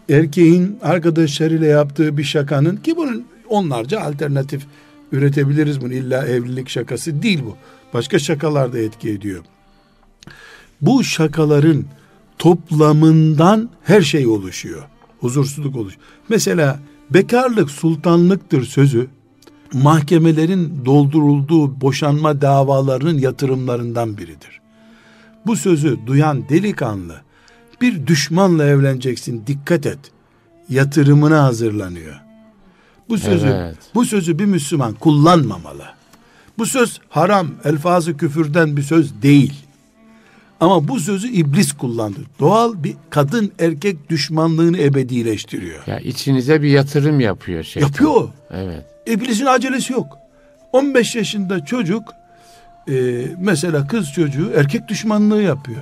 Erkeğin arkadaşlarıyla yaptığı bir şakanın ki bunun onlarca alternatif üretebiliriz bunu illa evlilik şakası değil bu. Başka şakalar da etki ediyor. Bu şakaların toplamından her şey oluşuyor. Huzursuzluk oluşuyor. Mesela bekarlık sultanlıktır sözü mahkemelerin doldurulduğu boşanma davalarının yatırımlarından biridir. Bu sözü duyan delikanlı bir düşmanla evleneceksin dikkat et. Yatırımına hazırlanıyor. Bu sözü Evet. bu sözü bir Müslüman kullanmamalı. Bu söz haram, elfazı küfürden bir söz değil. Ama bu sözü iblis kullandı. Doğal bir kadın erkek düşmanlığını ebedileştiriyor. Ya içinize bir yatırım yapıyor şey. Yapıyor. Evet. İblisin acelesi yok. 15 yaşında çocuk e, mesela kız çocuğu erkek düşmanlığı yapıyor.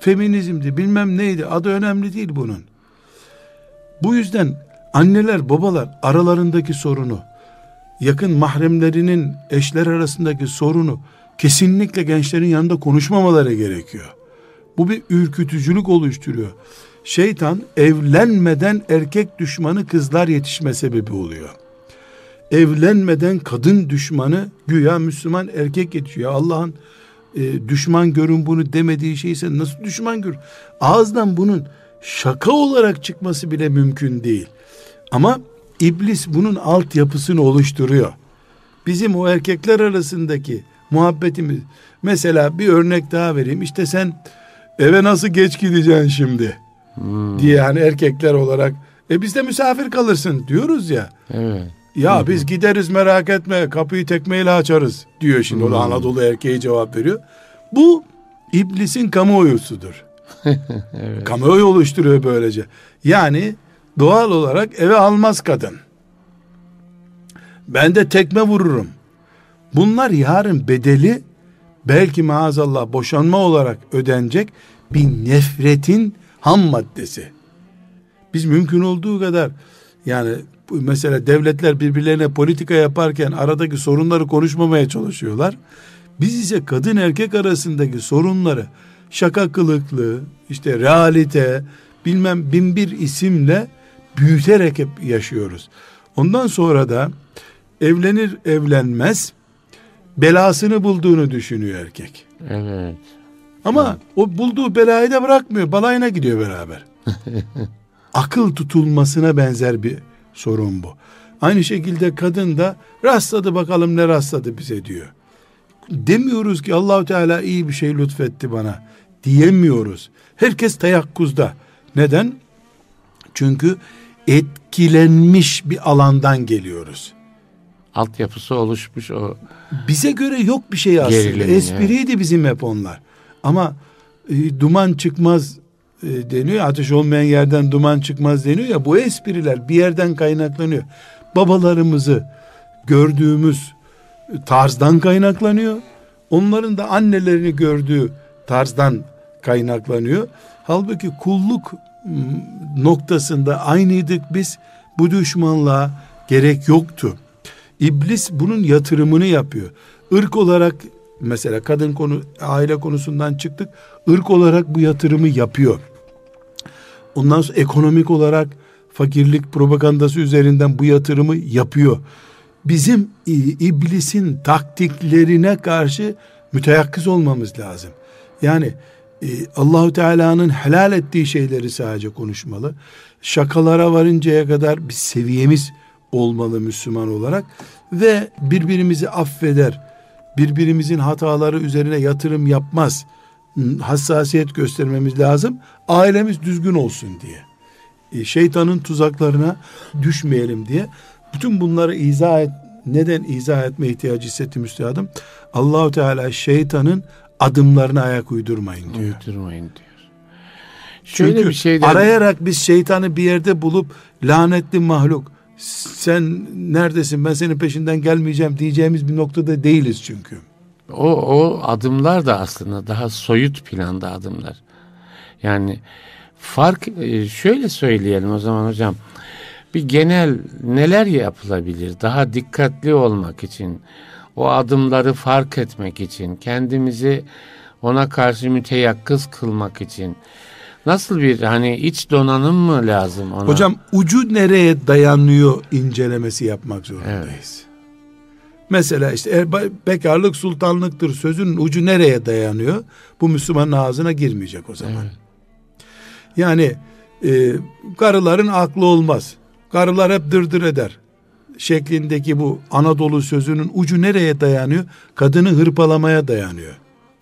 Feminizmdi bilmem neydi adı önemli değil bunun. Bu yüzden anneler babalar aralarındaki sorunu yakın mahremlerinin eşler arasındaki sorunu kesinlikle gençlerin yanında konuşmamaları gerekiyor. Bu bir ürkütücülük oluşturuyor. Şeytan evlenmeden erkek düşmanı kızlar yetişme sebebi oluyor. Evlenmeden kadın düşmanı güya Müslüman erkek yetişiyor. Allah'ın e, düşman görün bunu demediği şeyse nasıl düşman gör? Ağızdan bunun şaka olarak çıkması bile mümkün değil. Ama iblis bunun altyapısını oluşturuyor. Bizim o erkekler arasındaki muhabbetimiz mesela bir örnek daha vereyim. İşte sen eve nasıl geç gideceksin şimdi diye hani erkekler olarak e biz de misafir kalırsın diyoruz ya. Evet. Ya biz gideriz merak etme kapıyı tekmeyle açarız diyor şimdi o da Anadolu erkeği cevap veriyor. Bu iblisin kamuoyusudur. Kamuoyu oluşturuyor böylece. Yani doğal olarak eve almaz kadın. Ben de tekme vururum. Bunlar yarın bedeli belki maazallah boşanma olarak ödenecek bir nefretin ham maddesi. Biz mümkün olduğu kadar yani mesela devletler birbirlerine politika yaparken aradaki sorunları konuşmamaya çalışıyorlar. Biz ise kadın erkek arasındaki sorunları şaka kılıklı, işte realite, bilmem bin bir isimle büyüterek hep yaşıyoruz. Ondan sonra da evlenir evlenmez belasını bulduğunu düşünüyor erkek. Evet. Ama evet. o bulduğu belayı da bırakmıyor. Balayına gidiyor beraber. Akıl tutulmasına benzer bir sorun bu. Aynı şekilde kadın da rastladı bakalım ne rastladı bize diyor. Demiyoruz ki Allahu Teala iyi bir şey lütfetti bana diyemiyoruz. Herkes teyakkuzda. Neden? Çünkü etkilenmiş bir alandan geliyoruz. Altyapısı oluşmuş o. Bize göre yok bir şey aslında. Gerilim, Espriydi evet. bizim hep onlar. Ama e, duman çıkmaz e, deniyor. Ateş olmayan yerden duman çıkmaz deniyor ya. Bu espriler bir yerden kaynaklanıyor. Babalarımızı gördüğümüz tarzdan kaynaklanıyor. Onların da annelerini gördüğü tarzdan kaynaklanıyor. Halbuki kulluk noktasında aynıydık biz. Bu düşmanlığa gerek yoktu. İblis bunun yatırımını yapıyor. Irk olarak mesela kadın konu aile konusundan çıktık. Irk olarak bu yatırımı yapıyor. Ondan sonra ekonomik olarak fakirlik propagandası üzerinden bu yatırımı yapıyor. Bizim iblisin taktiklerine karşı müteyakkız olmamız lazım. Yani e, Allahu Teala'nın helal ettiği şeyleri sadece konuşmalı. Şakalara varıncaya kadar bir seviyemiz olmalı Müslüman olarak ve birbirimizi affeder, birbirimizin hataları üzerine yatırım yapmaz, hassasiyet göstermemiz lazım. Ailemiz düzgün olsun diye. E, şeytanın tuzaklarına düşmeyelim diye. Bütün bunları izah et, neden izah etme ihtiyacı hissettim üstadım? Allahu Teala şeytanın adımlarına ayak uydurmayın diyor. Uydurmayın diyor. Şöyle Çünkü bir şeyden... arayarak biz şeytanı bir yerde bulup lanetli mahluk sen neredesin ben senin peşinden gelmeyeceğim diyeceğimiz bir noktada değiliz çünkü. O, o adımlar da aslında daha soyut planda adımlar. Yani fark e, şöyle söyleyelim o zaman hocam. Bir genel neler yapılabilir daha dikkatli olmak için o adımları fark etmek için, kendimizi ona karşı müteyakkız kılmak için nasıl bir hani iç donanım mı lazım ona? Hocam ucu nereye dayanıyor incelemesi yapmak zorundayız. Evet. Mesela işte er, bekarlık sultanlıktır sözünün ucu nereye dayanıyor? Bu Müslümanın ağzına girmeyecek o zaman. Evet. Yani e, karıların aklı olmaz. Karılar hep dırdır eder şeklindeki bu Anadolu sözünün ucu nereye dayanıyor? Kadını hırpalamaya dayanıyor.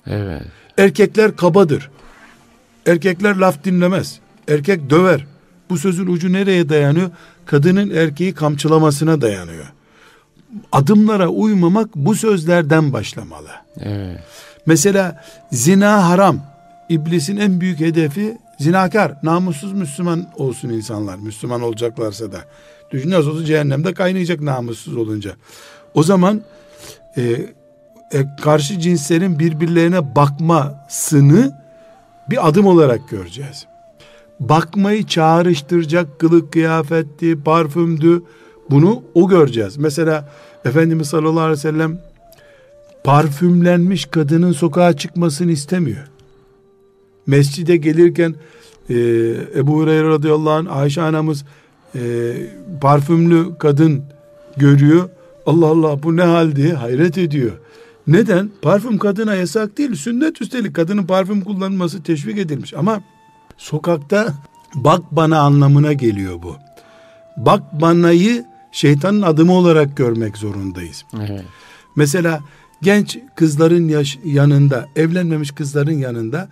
Evet. Erkekler kabadır. Erkekler laf dinlemez. Erkek döver. Bu sözün ucu nereye dayanıyor? Kadının erkeği kamçılamasına dayanıyor. Adımlara uymamak bu sözlerden başlamalı. Evet. Mesela zina haram. İblisin en büyük hedefi zinakar, namussuz Müslüman olsun insanlar. Müslüman olacaklarsa da. Düşün nasıl olsa cehennemde kaynayacak namussuz olunca. O zaman e, e, karşı cinslerin birbirlerine bakmasını bir adım olarak göreceğiz. Bakmayı çağrıştıracak kılık kıyafetti, parfümdü. Bunu o göreceğiz. Mesela Efendimiz sallallahu aleyhi ve sellem parfümlenmiş kadının sokağa çıkmasını istemiyor. Mescide gelirken e, Ebu Hureyre radıyallahu anh Ayşe anamız e, parfümlü kadın görüyor. Allah Allah bu ne hal diye hayret ediyor. Neden? Parfüm kadına yasak değil. Sünnet üstelik kadının parfüm kullanması teşvik edilmiş. Ama sokakta bak bana anlamına geliyor bu. Bak banayı şeytanın adımı olarak görmek zorundayız. Evet. Mesela genç kızların yaş yanında, evlenmemiş kızların yanında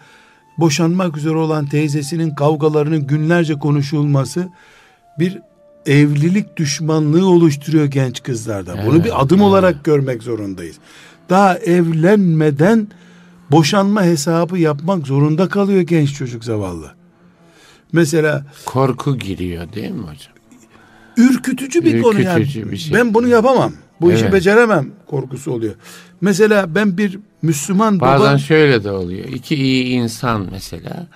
boşanmak üzere olan teyzesinin kavgalarının günlerce konuşulması bir evlilik düşmanlığı oluşturuyor genç kızlarda. Evet, Bunu bir adım evet. olarak görmek zorundayız. Daha evlenmeden boşanma hesabı yapmak zorunda kalıyor genç çocuk zavallı. Mesela korku giriyor değil mi hocam? Ürkütücü bir ürkütücü konu yani. Bir şey. Ben bunu yapamam. Bu evet. işi beceremem. Korkusu oluyor. Mesela ben bir Müslüman baba... Bazen şöyle de oluyor. İki iyi insan mesela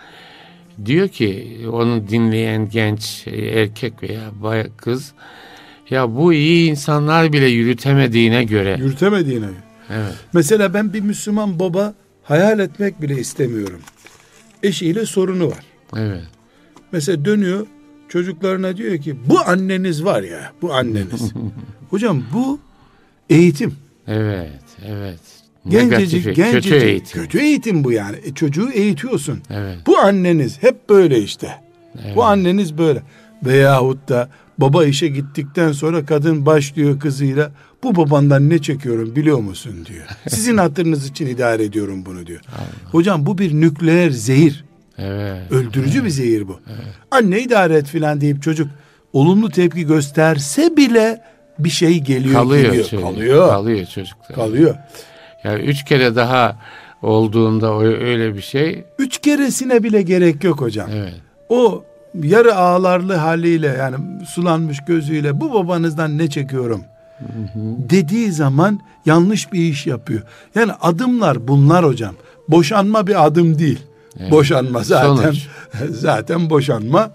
diyor ki onu dinleyen genç erkek veya kız ya bu iyi insanlar bile yürütemediğine göre. Yürütemediğine. Evet. Mesela ben bir Müslüman baba hayal etmek bile istemiyorum. Eşiyle sorunu var. Evet. Mesela dönüyor çocuklarına diyor ki bu anneniz var ya bu anneniz. Hocam bu eğitim. Evet, evet. Gencecik, Negatifi, gencecik, kötü eğitim. Kötü eğitim bu yani. E, çocuğu eğitiyorsun. Evet. Bu anneniz hep böyle işte. Evet. Bu anneniz böyle. Veyahut da baba işe gittikten sonra kadın başlıyor kızıyla bu babandan ne çekiyorum biliyor musun diyor. Sizin hatırınız için idare ediyorum bunu diyor. Allah. Hocam bu bir nükleer zehir. Evet. Öldürücü evet. bir zehir bu. Evet. Anne idare et filan deyip çocuk olumlu tepki gösterse bile bir şey geliyor kalıyor geliyor. Çocuk, kalıyor. Kalıyor çocukta. Kalıyor. Yani üç kere daha olduğunda öyle bir şey. Üç keresine bile gerek yok hocam. Evet. O yarı ağlarlı haliyle yani sulanmış gözüyle bu babanızdan ne çekiyorum dediği zaman yanlış bir iş yapıyor. Yani adımlar bunlar hocam. Boşanma bir adım değil. Evet. Boşanma zaten Sonuç. zaten boşanma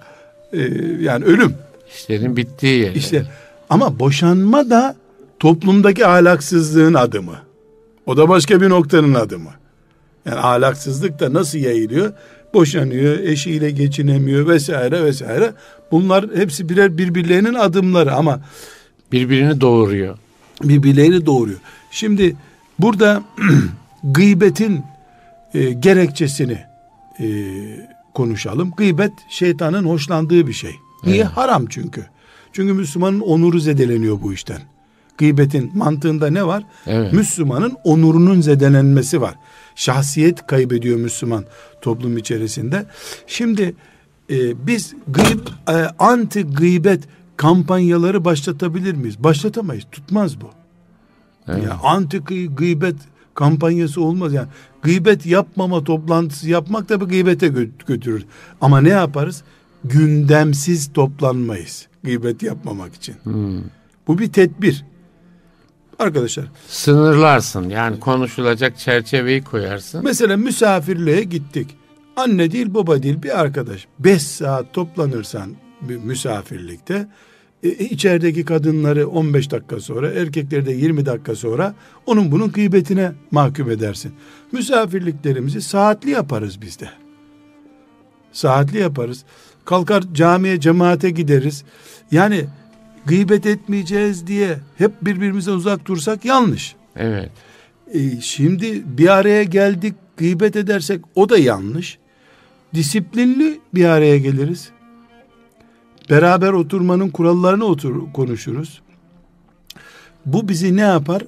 e, yani ölüm. İşlerin bittiği yer. İşte ama boşanma da toplumdaki ahlaksızlığın adımı. O da başka bir noktanın adımı. Yani ahlaksızlık da nasıl yayılıyor? Boşanıyor, eşiyle geçinemiyor vesaire vesaire. Bunlar hepsi birer birbirlerinin adımları ama birbirini doğuruyor. Birbirlerini doğuruyor. Şimdi burada gıybetin e, gerekçesini e, konuşalım. Gıybet şeytanın hoşlandığı bir şey. Niye? Evet. Haram çünkü. Çünkü Müslümanın onuru zedeleniyor bu işten. Gıybetin mantığında ne var? Evet. Müslümanın onurunun zedelenmesi var. Şahsiyet kaybediyor Müslüman toplum içerisinde. Şimdi e, biz gıyb, e, anti gıybet kampanyaları başlatabilir miyiz? Başlatamayız. Tutmaz bu. Evet. Yani anti gıybet kampanyası olmaz yani. Gıybet yapmama toplantısı yapmak da bir gıybete götürür. Ama ne yaparız? Gündemsiz toplanmayız. Gıybet yapmamak için. Hmm. Bu bir tedbir. Arkadaşlar. Sınırlarsın. Yani konuşulacak çerçeveyi koyarsın. Mesela misafirliğe gittik. Anne değil baba değil bir arkadaş. Beş saat toplanırsan bir misafirlikte e, içerideki kadınları 15 dakika sonra erkekleri de 20 dakika sonra onun bunun gıybetine mahkum edersin. Misafirliklerimizi saatli yaparız biz de. Saatli yaparız. Kalkar camiye cemaate gideriz. Yani gıybet etmeyeceğiz diye hep birbirimizden uzak dursak yanlış. Evet. E, şimdi bir araya geldik gıybet edersek o da yanlış. Disiplinli bir araya geliriz. Beraber oturmanın kurallarını otur konuşuruz. Bu bizi ne yapar?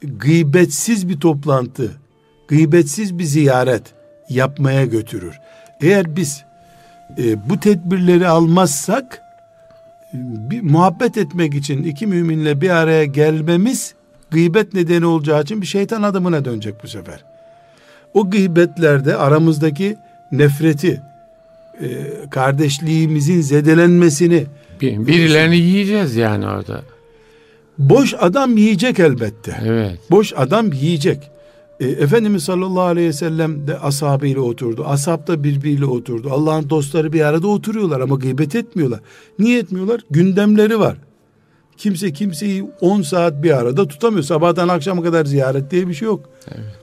Gıybetsiz bir toplantı, gıybetsiz bir ziyaret yapmaya götürür. Eğer biz e, bu tedbirleri almazsak bir muhabbet etmek için iki müminle bir araya gelmemiz gıybet nedeni olacağı için bir şeytan adımına dönecek bu sefer. O gıybetlerde aramızdaki nefreti, e, kardeşliğimizin zedelenmesini bir, birilerini yiyeceğiz yani orada. Boş adam yiyecek elbette. Evet. Boş adam yiyecek. E, Efendimiz sallallahu aleyhi ve sellem de ashabıyla oturdu. Ashab da birbiriyle oturdu. Allah'ın dostları bir arada oturuyorlar ama gıybet etmiyorlar. Niye etmiyorlar? Gündemleri var. Kimse kimseyi 10 saat bir arada tutamıyor. Sabahtan akşama kadar ziyaret diye bir şey yok. Evet.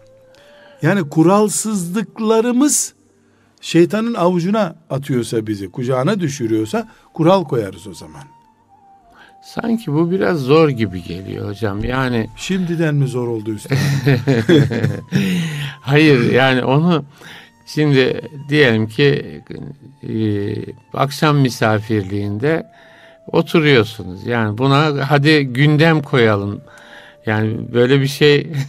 Yani kuralsızlıklarımız şeytanın avucuna atıyorsa bizi, kucağına düşürüyorsa kural koyarız o zaman. Sanki bu biraz zor gibi geliyor hocam. Yani şimdiden mi zor oldu üstad? Hayır yani onu şimdi diyelim ki e, akşam misafirliğinde oturuyorsunuz. Yani buna hadi gündem koyalım. Yani böyle bir şey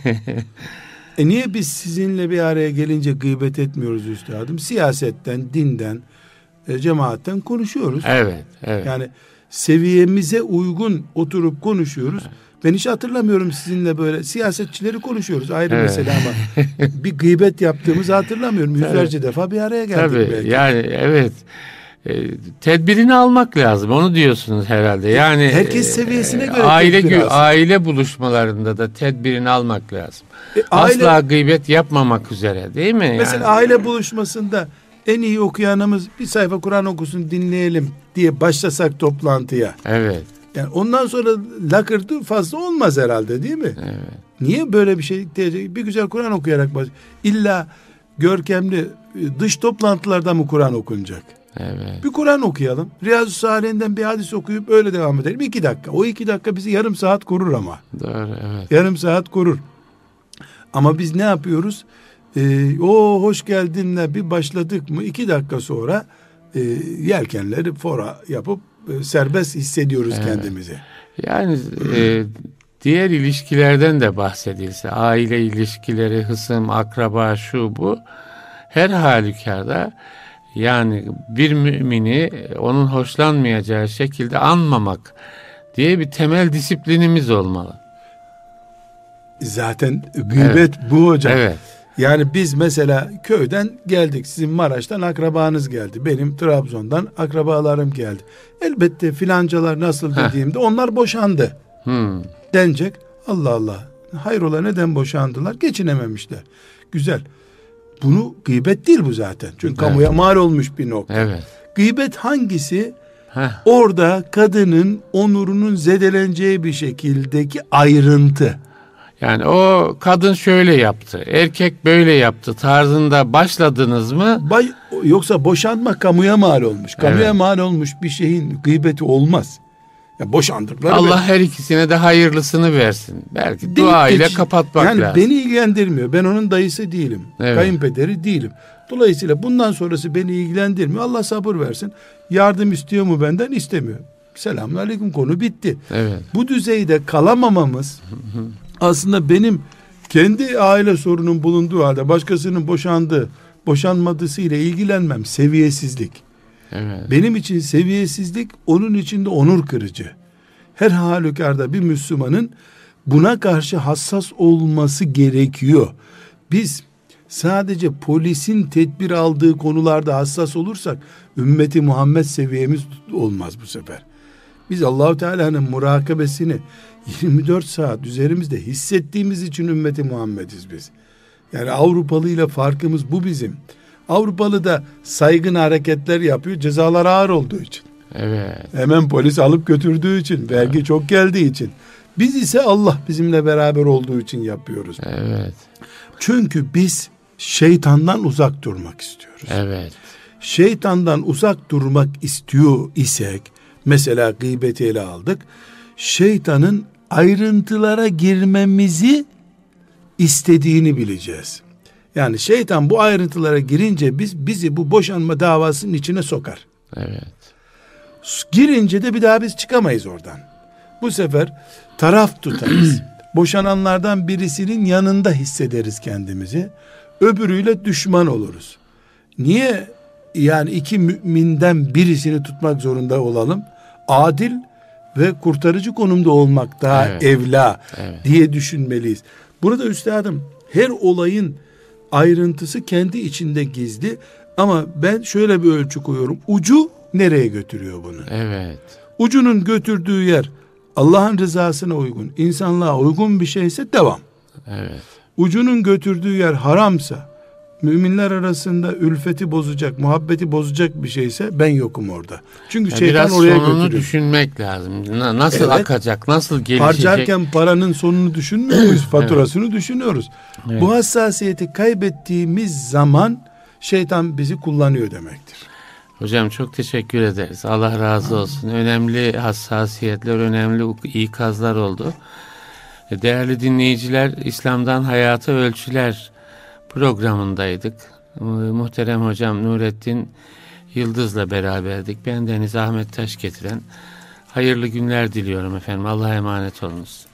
E niye biz sizinle bir araya gelince gıybet etmiyoruz üstadım? Siyasetten, dinden, e, cemaatten konuşuyoruz. Evet, evet. Yani seviyemize uygun oturup konuşuyoruz. Evet. Ben hiç hatırlamıyorum sizinle böyle siyasetçileri konuşuyoruz ayrı evet. mesele ama bir gıybet yaptığımızı hatırlamıyorum. Yüzlerce Tabii. defa bir araya geldik Tabii. belki. Yani evet. e, tedbirini almak lazım. Onu diyorsunuz herhalde. Yani Herkes seviyesine göre aile gü- aile buluşmalarında da tedbirini almak lazım. E, aile- Asla gıybet yapmamak üzere değil mi? Mesela Yani- aile buluşmasında en iyi okuyanımız bir sayfa Kur'an okusun dinleyelim diye başlasak toplantıya. Evet. Yani ondan sonra lakırtı fazla olmaz herhalde değil mi? Evet. Niye böyle bir şey diyecek? Bir güzel Kur'an okuyarak baş. İlla görkemli e, dış toplantılarda mı Kur'an okunacak? Evet. Bir Kur'an okuyalım. Riyazu Salih'inden bir hadis okuyup öyle devam edelim. İki dakika. O iki dakika bizi yarım saat korur ama. Doğru. Evet. Yarım saat korur. Ama biz ne yapıyoruz? Ee, o hoş geldinle bir başladık mı iki dakika sonra e, yelkenleri fora yapıp e, serbest hissediyoruz Evet. kendimizi. Yani e, diğer ilişkilerden de bahsedilse, aile ilişkileri, hısım, akraba, şu bu, her halükarda yani bir mümini onun hoşlanmayacağı şekilde anmamak diye bir temel disiplinimiz olmalı. Zaten gıybet bu hocam. Evet. Yani biz mesela köyden geldik. Sizin Maraş'tan akrabanız geldi. Benim Trabzon'dan akrabalarım geldi. Elbette filancalar nasıl Heh. dediğimde onlar boşandı Hmm. denecek. Allah Allah. Hayrola neden boşandılar? Geçinememişler. Güzel. Bunu gıybet değil bu zaten. Çünkü kamuya mal olmuş bir nokta. Evet. Gıybet hangisi? Heh. Orada kadının onurunun zedeleneceği bir şekildeki ayrıntı. Yani o kadın şöyle yaptı, erkek böyle yaptı tarzında başladınız mı? Bay, yoksa boşanma kamuya mal olmuş. Kamuya Evet. mal olmuş bir şeyin gıybeti olmaz. Ya boşandıkları Allah ve- her ikisine de hayırlısını versin. Belki Deyip dua ile kapatmak yani lazım. beni ilgilendirmiyor. Ben onun dayısı değilim. Evet. Kayınpederi değilim. Dolayısıyla bundan sonrası beni ilgilendirmiyor. Allah sabır versin. Yardım istiyor mu benden? İstemiyor. Selamun aleyküm konu bitti. Evet. Bu düzeyde kalamamamız aslında benim kendi aile sorunum bulunduğu halde başkasının boşandığı, boşanmadısı ile ilgilenmem seviyesizlik. Evet. Benim için seviyesizlik onun için de onur kırıcı. Her halükarda bir Müslümanın buna karşı hassas olması gerekiyor. Biz sadece polisin tedbir aldığı konularda hassas olursak ümmeti Muhammed seviyemiz olmaz bu sefer. Biz Allahu Teala'nın murakabesini 24 saat üzerimizde hissettiğimiz için ümmeti Muhammediz biz. Yani Avrupalı ile farkımız bu bizim. Avrupalı da saygın hareketler yapıyor cezalar ağır olduğu için. Evet. Hemen polis alıp götürdüğü için, vergi çok geldiği için. Biz ise Allah bizimle beraber olduğu için yapıyoruz. Evet. Çünkü biz şeytandan uzak durmak istiyoruz. Evet. Şeytandan uzak durmak istiyor isek, mesela gıybeti ele aldık. Şeytanın ayrıntılara girmemizi istediğini bileceğiz. Yani şeytan bu ayrıntılara girince biz bizi bu boşanma davasının içine sokar. Evet. Girince de bir daha biz çıkamayız oradan. Bu sefer taraf tutarız. Boşananlardan birisinin yanında hissederiz kendimizi. Öbürüyle düşman oluruz. Niye yani iki müminden birisini tutmak zorunda olalım? Adil ve kurtarıcı konumda olmak daha Evet. evla Evet. diye düşünmeliyiz. Burada üstadım her olayın ayrıntısı kendi içinde gizli ama ben şöyle bir ölçü koyuyorum. Ucu nereye götürüyor bunu? Evet. Ucunun götürdüğü yer Allah'ın rızasına uygun, insanlığa uygun bir şeyse devam. Evet. Ucunun götürdüğü yer haramsa, müminler arasında ülfeti bozacak, muhabbeti bozacak bir şeyse ben yokum orada. Çünkü Ya şeytan biraz oraya sonunu götürüyor. düşünmek lazım. Na- Nasıl Evet. akacak? Nasıl gelişecek? Harcarken paranın sonunu düşünmüyor muyuz? Faturasını düşünüyoruz. Evet. Bu hassasiyeti kaybettiğimiz zaman şeytan bizi kullanıyor demektir. Hocam çok teşekkür ederiz. Allah razı olsun. Önemli hassasiyetler, önemli ikazlar oldu. Değerli dinleyiciler, İslam'dan Hayata Ölçüler programındaydık. Mu- Muhterem hocam Nurettin Yıldız'la beraberdik. Ben Deniz Ahmet Taş getiren hayırlı günler diliyorum efendim. Allah'a emanet olunuz.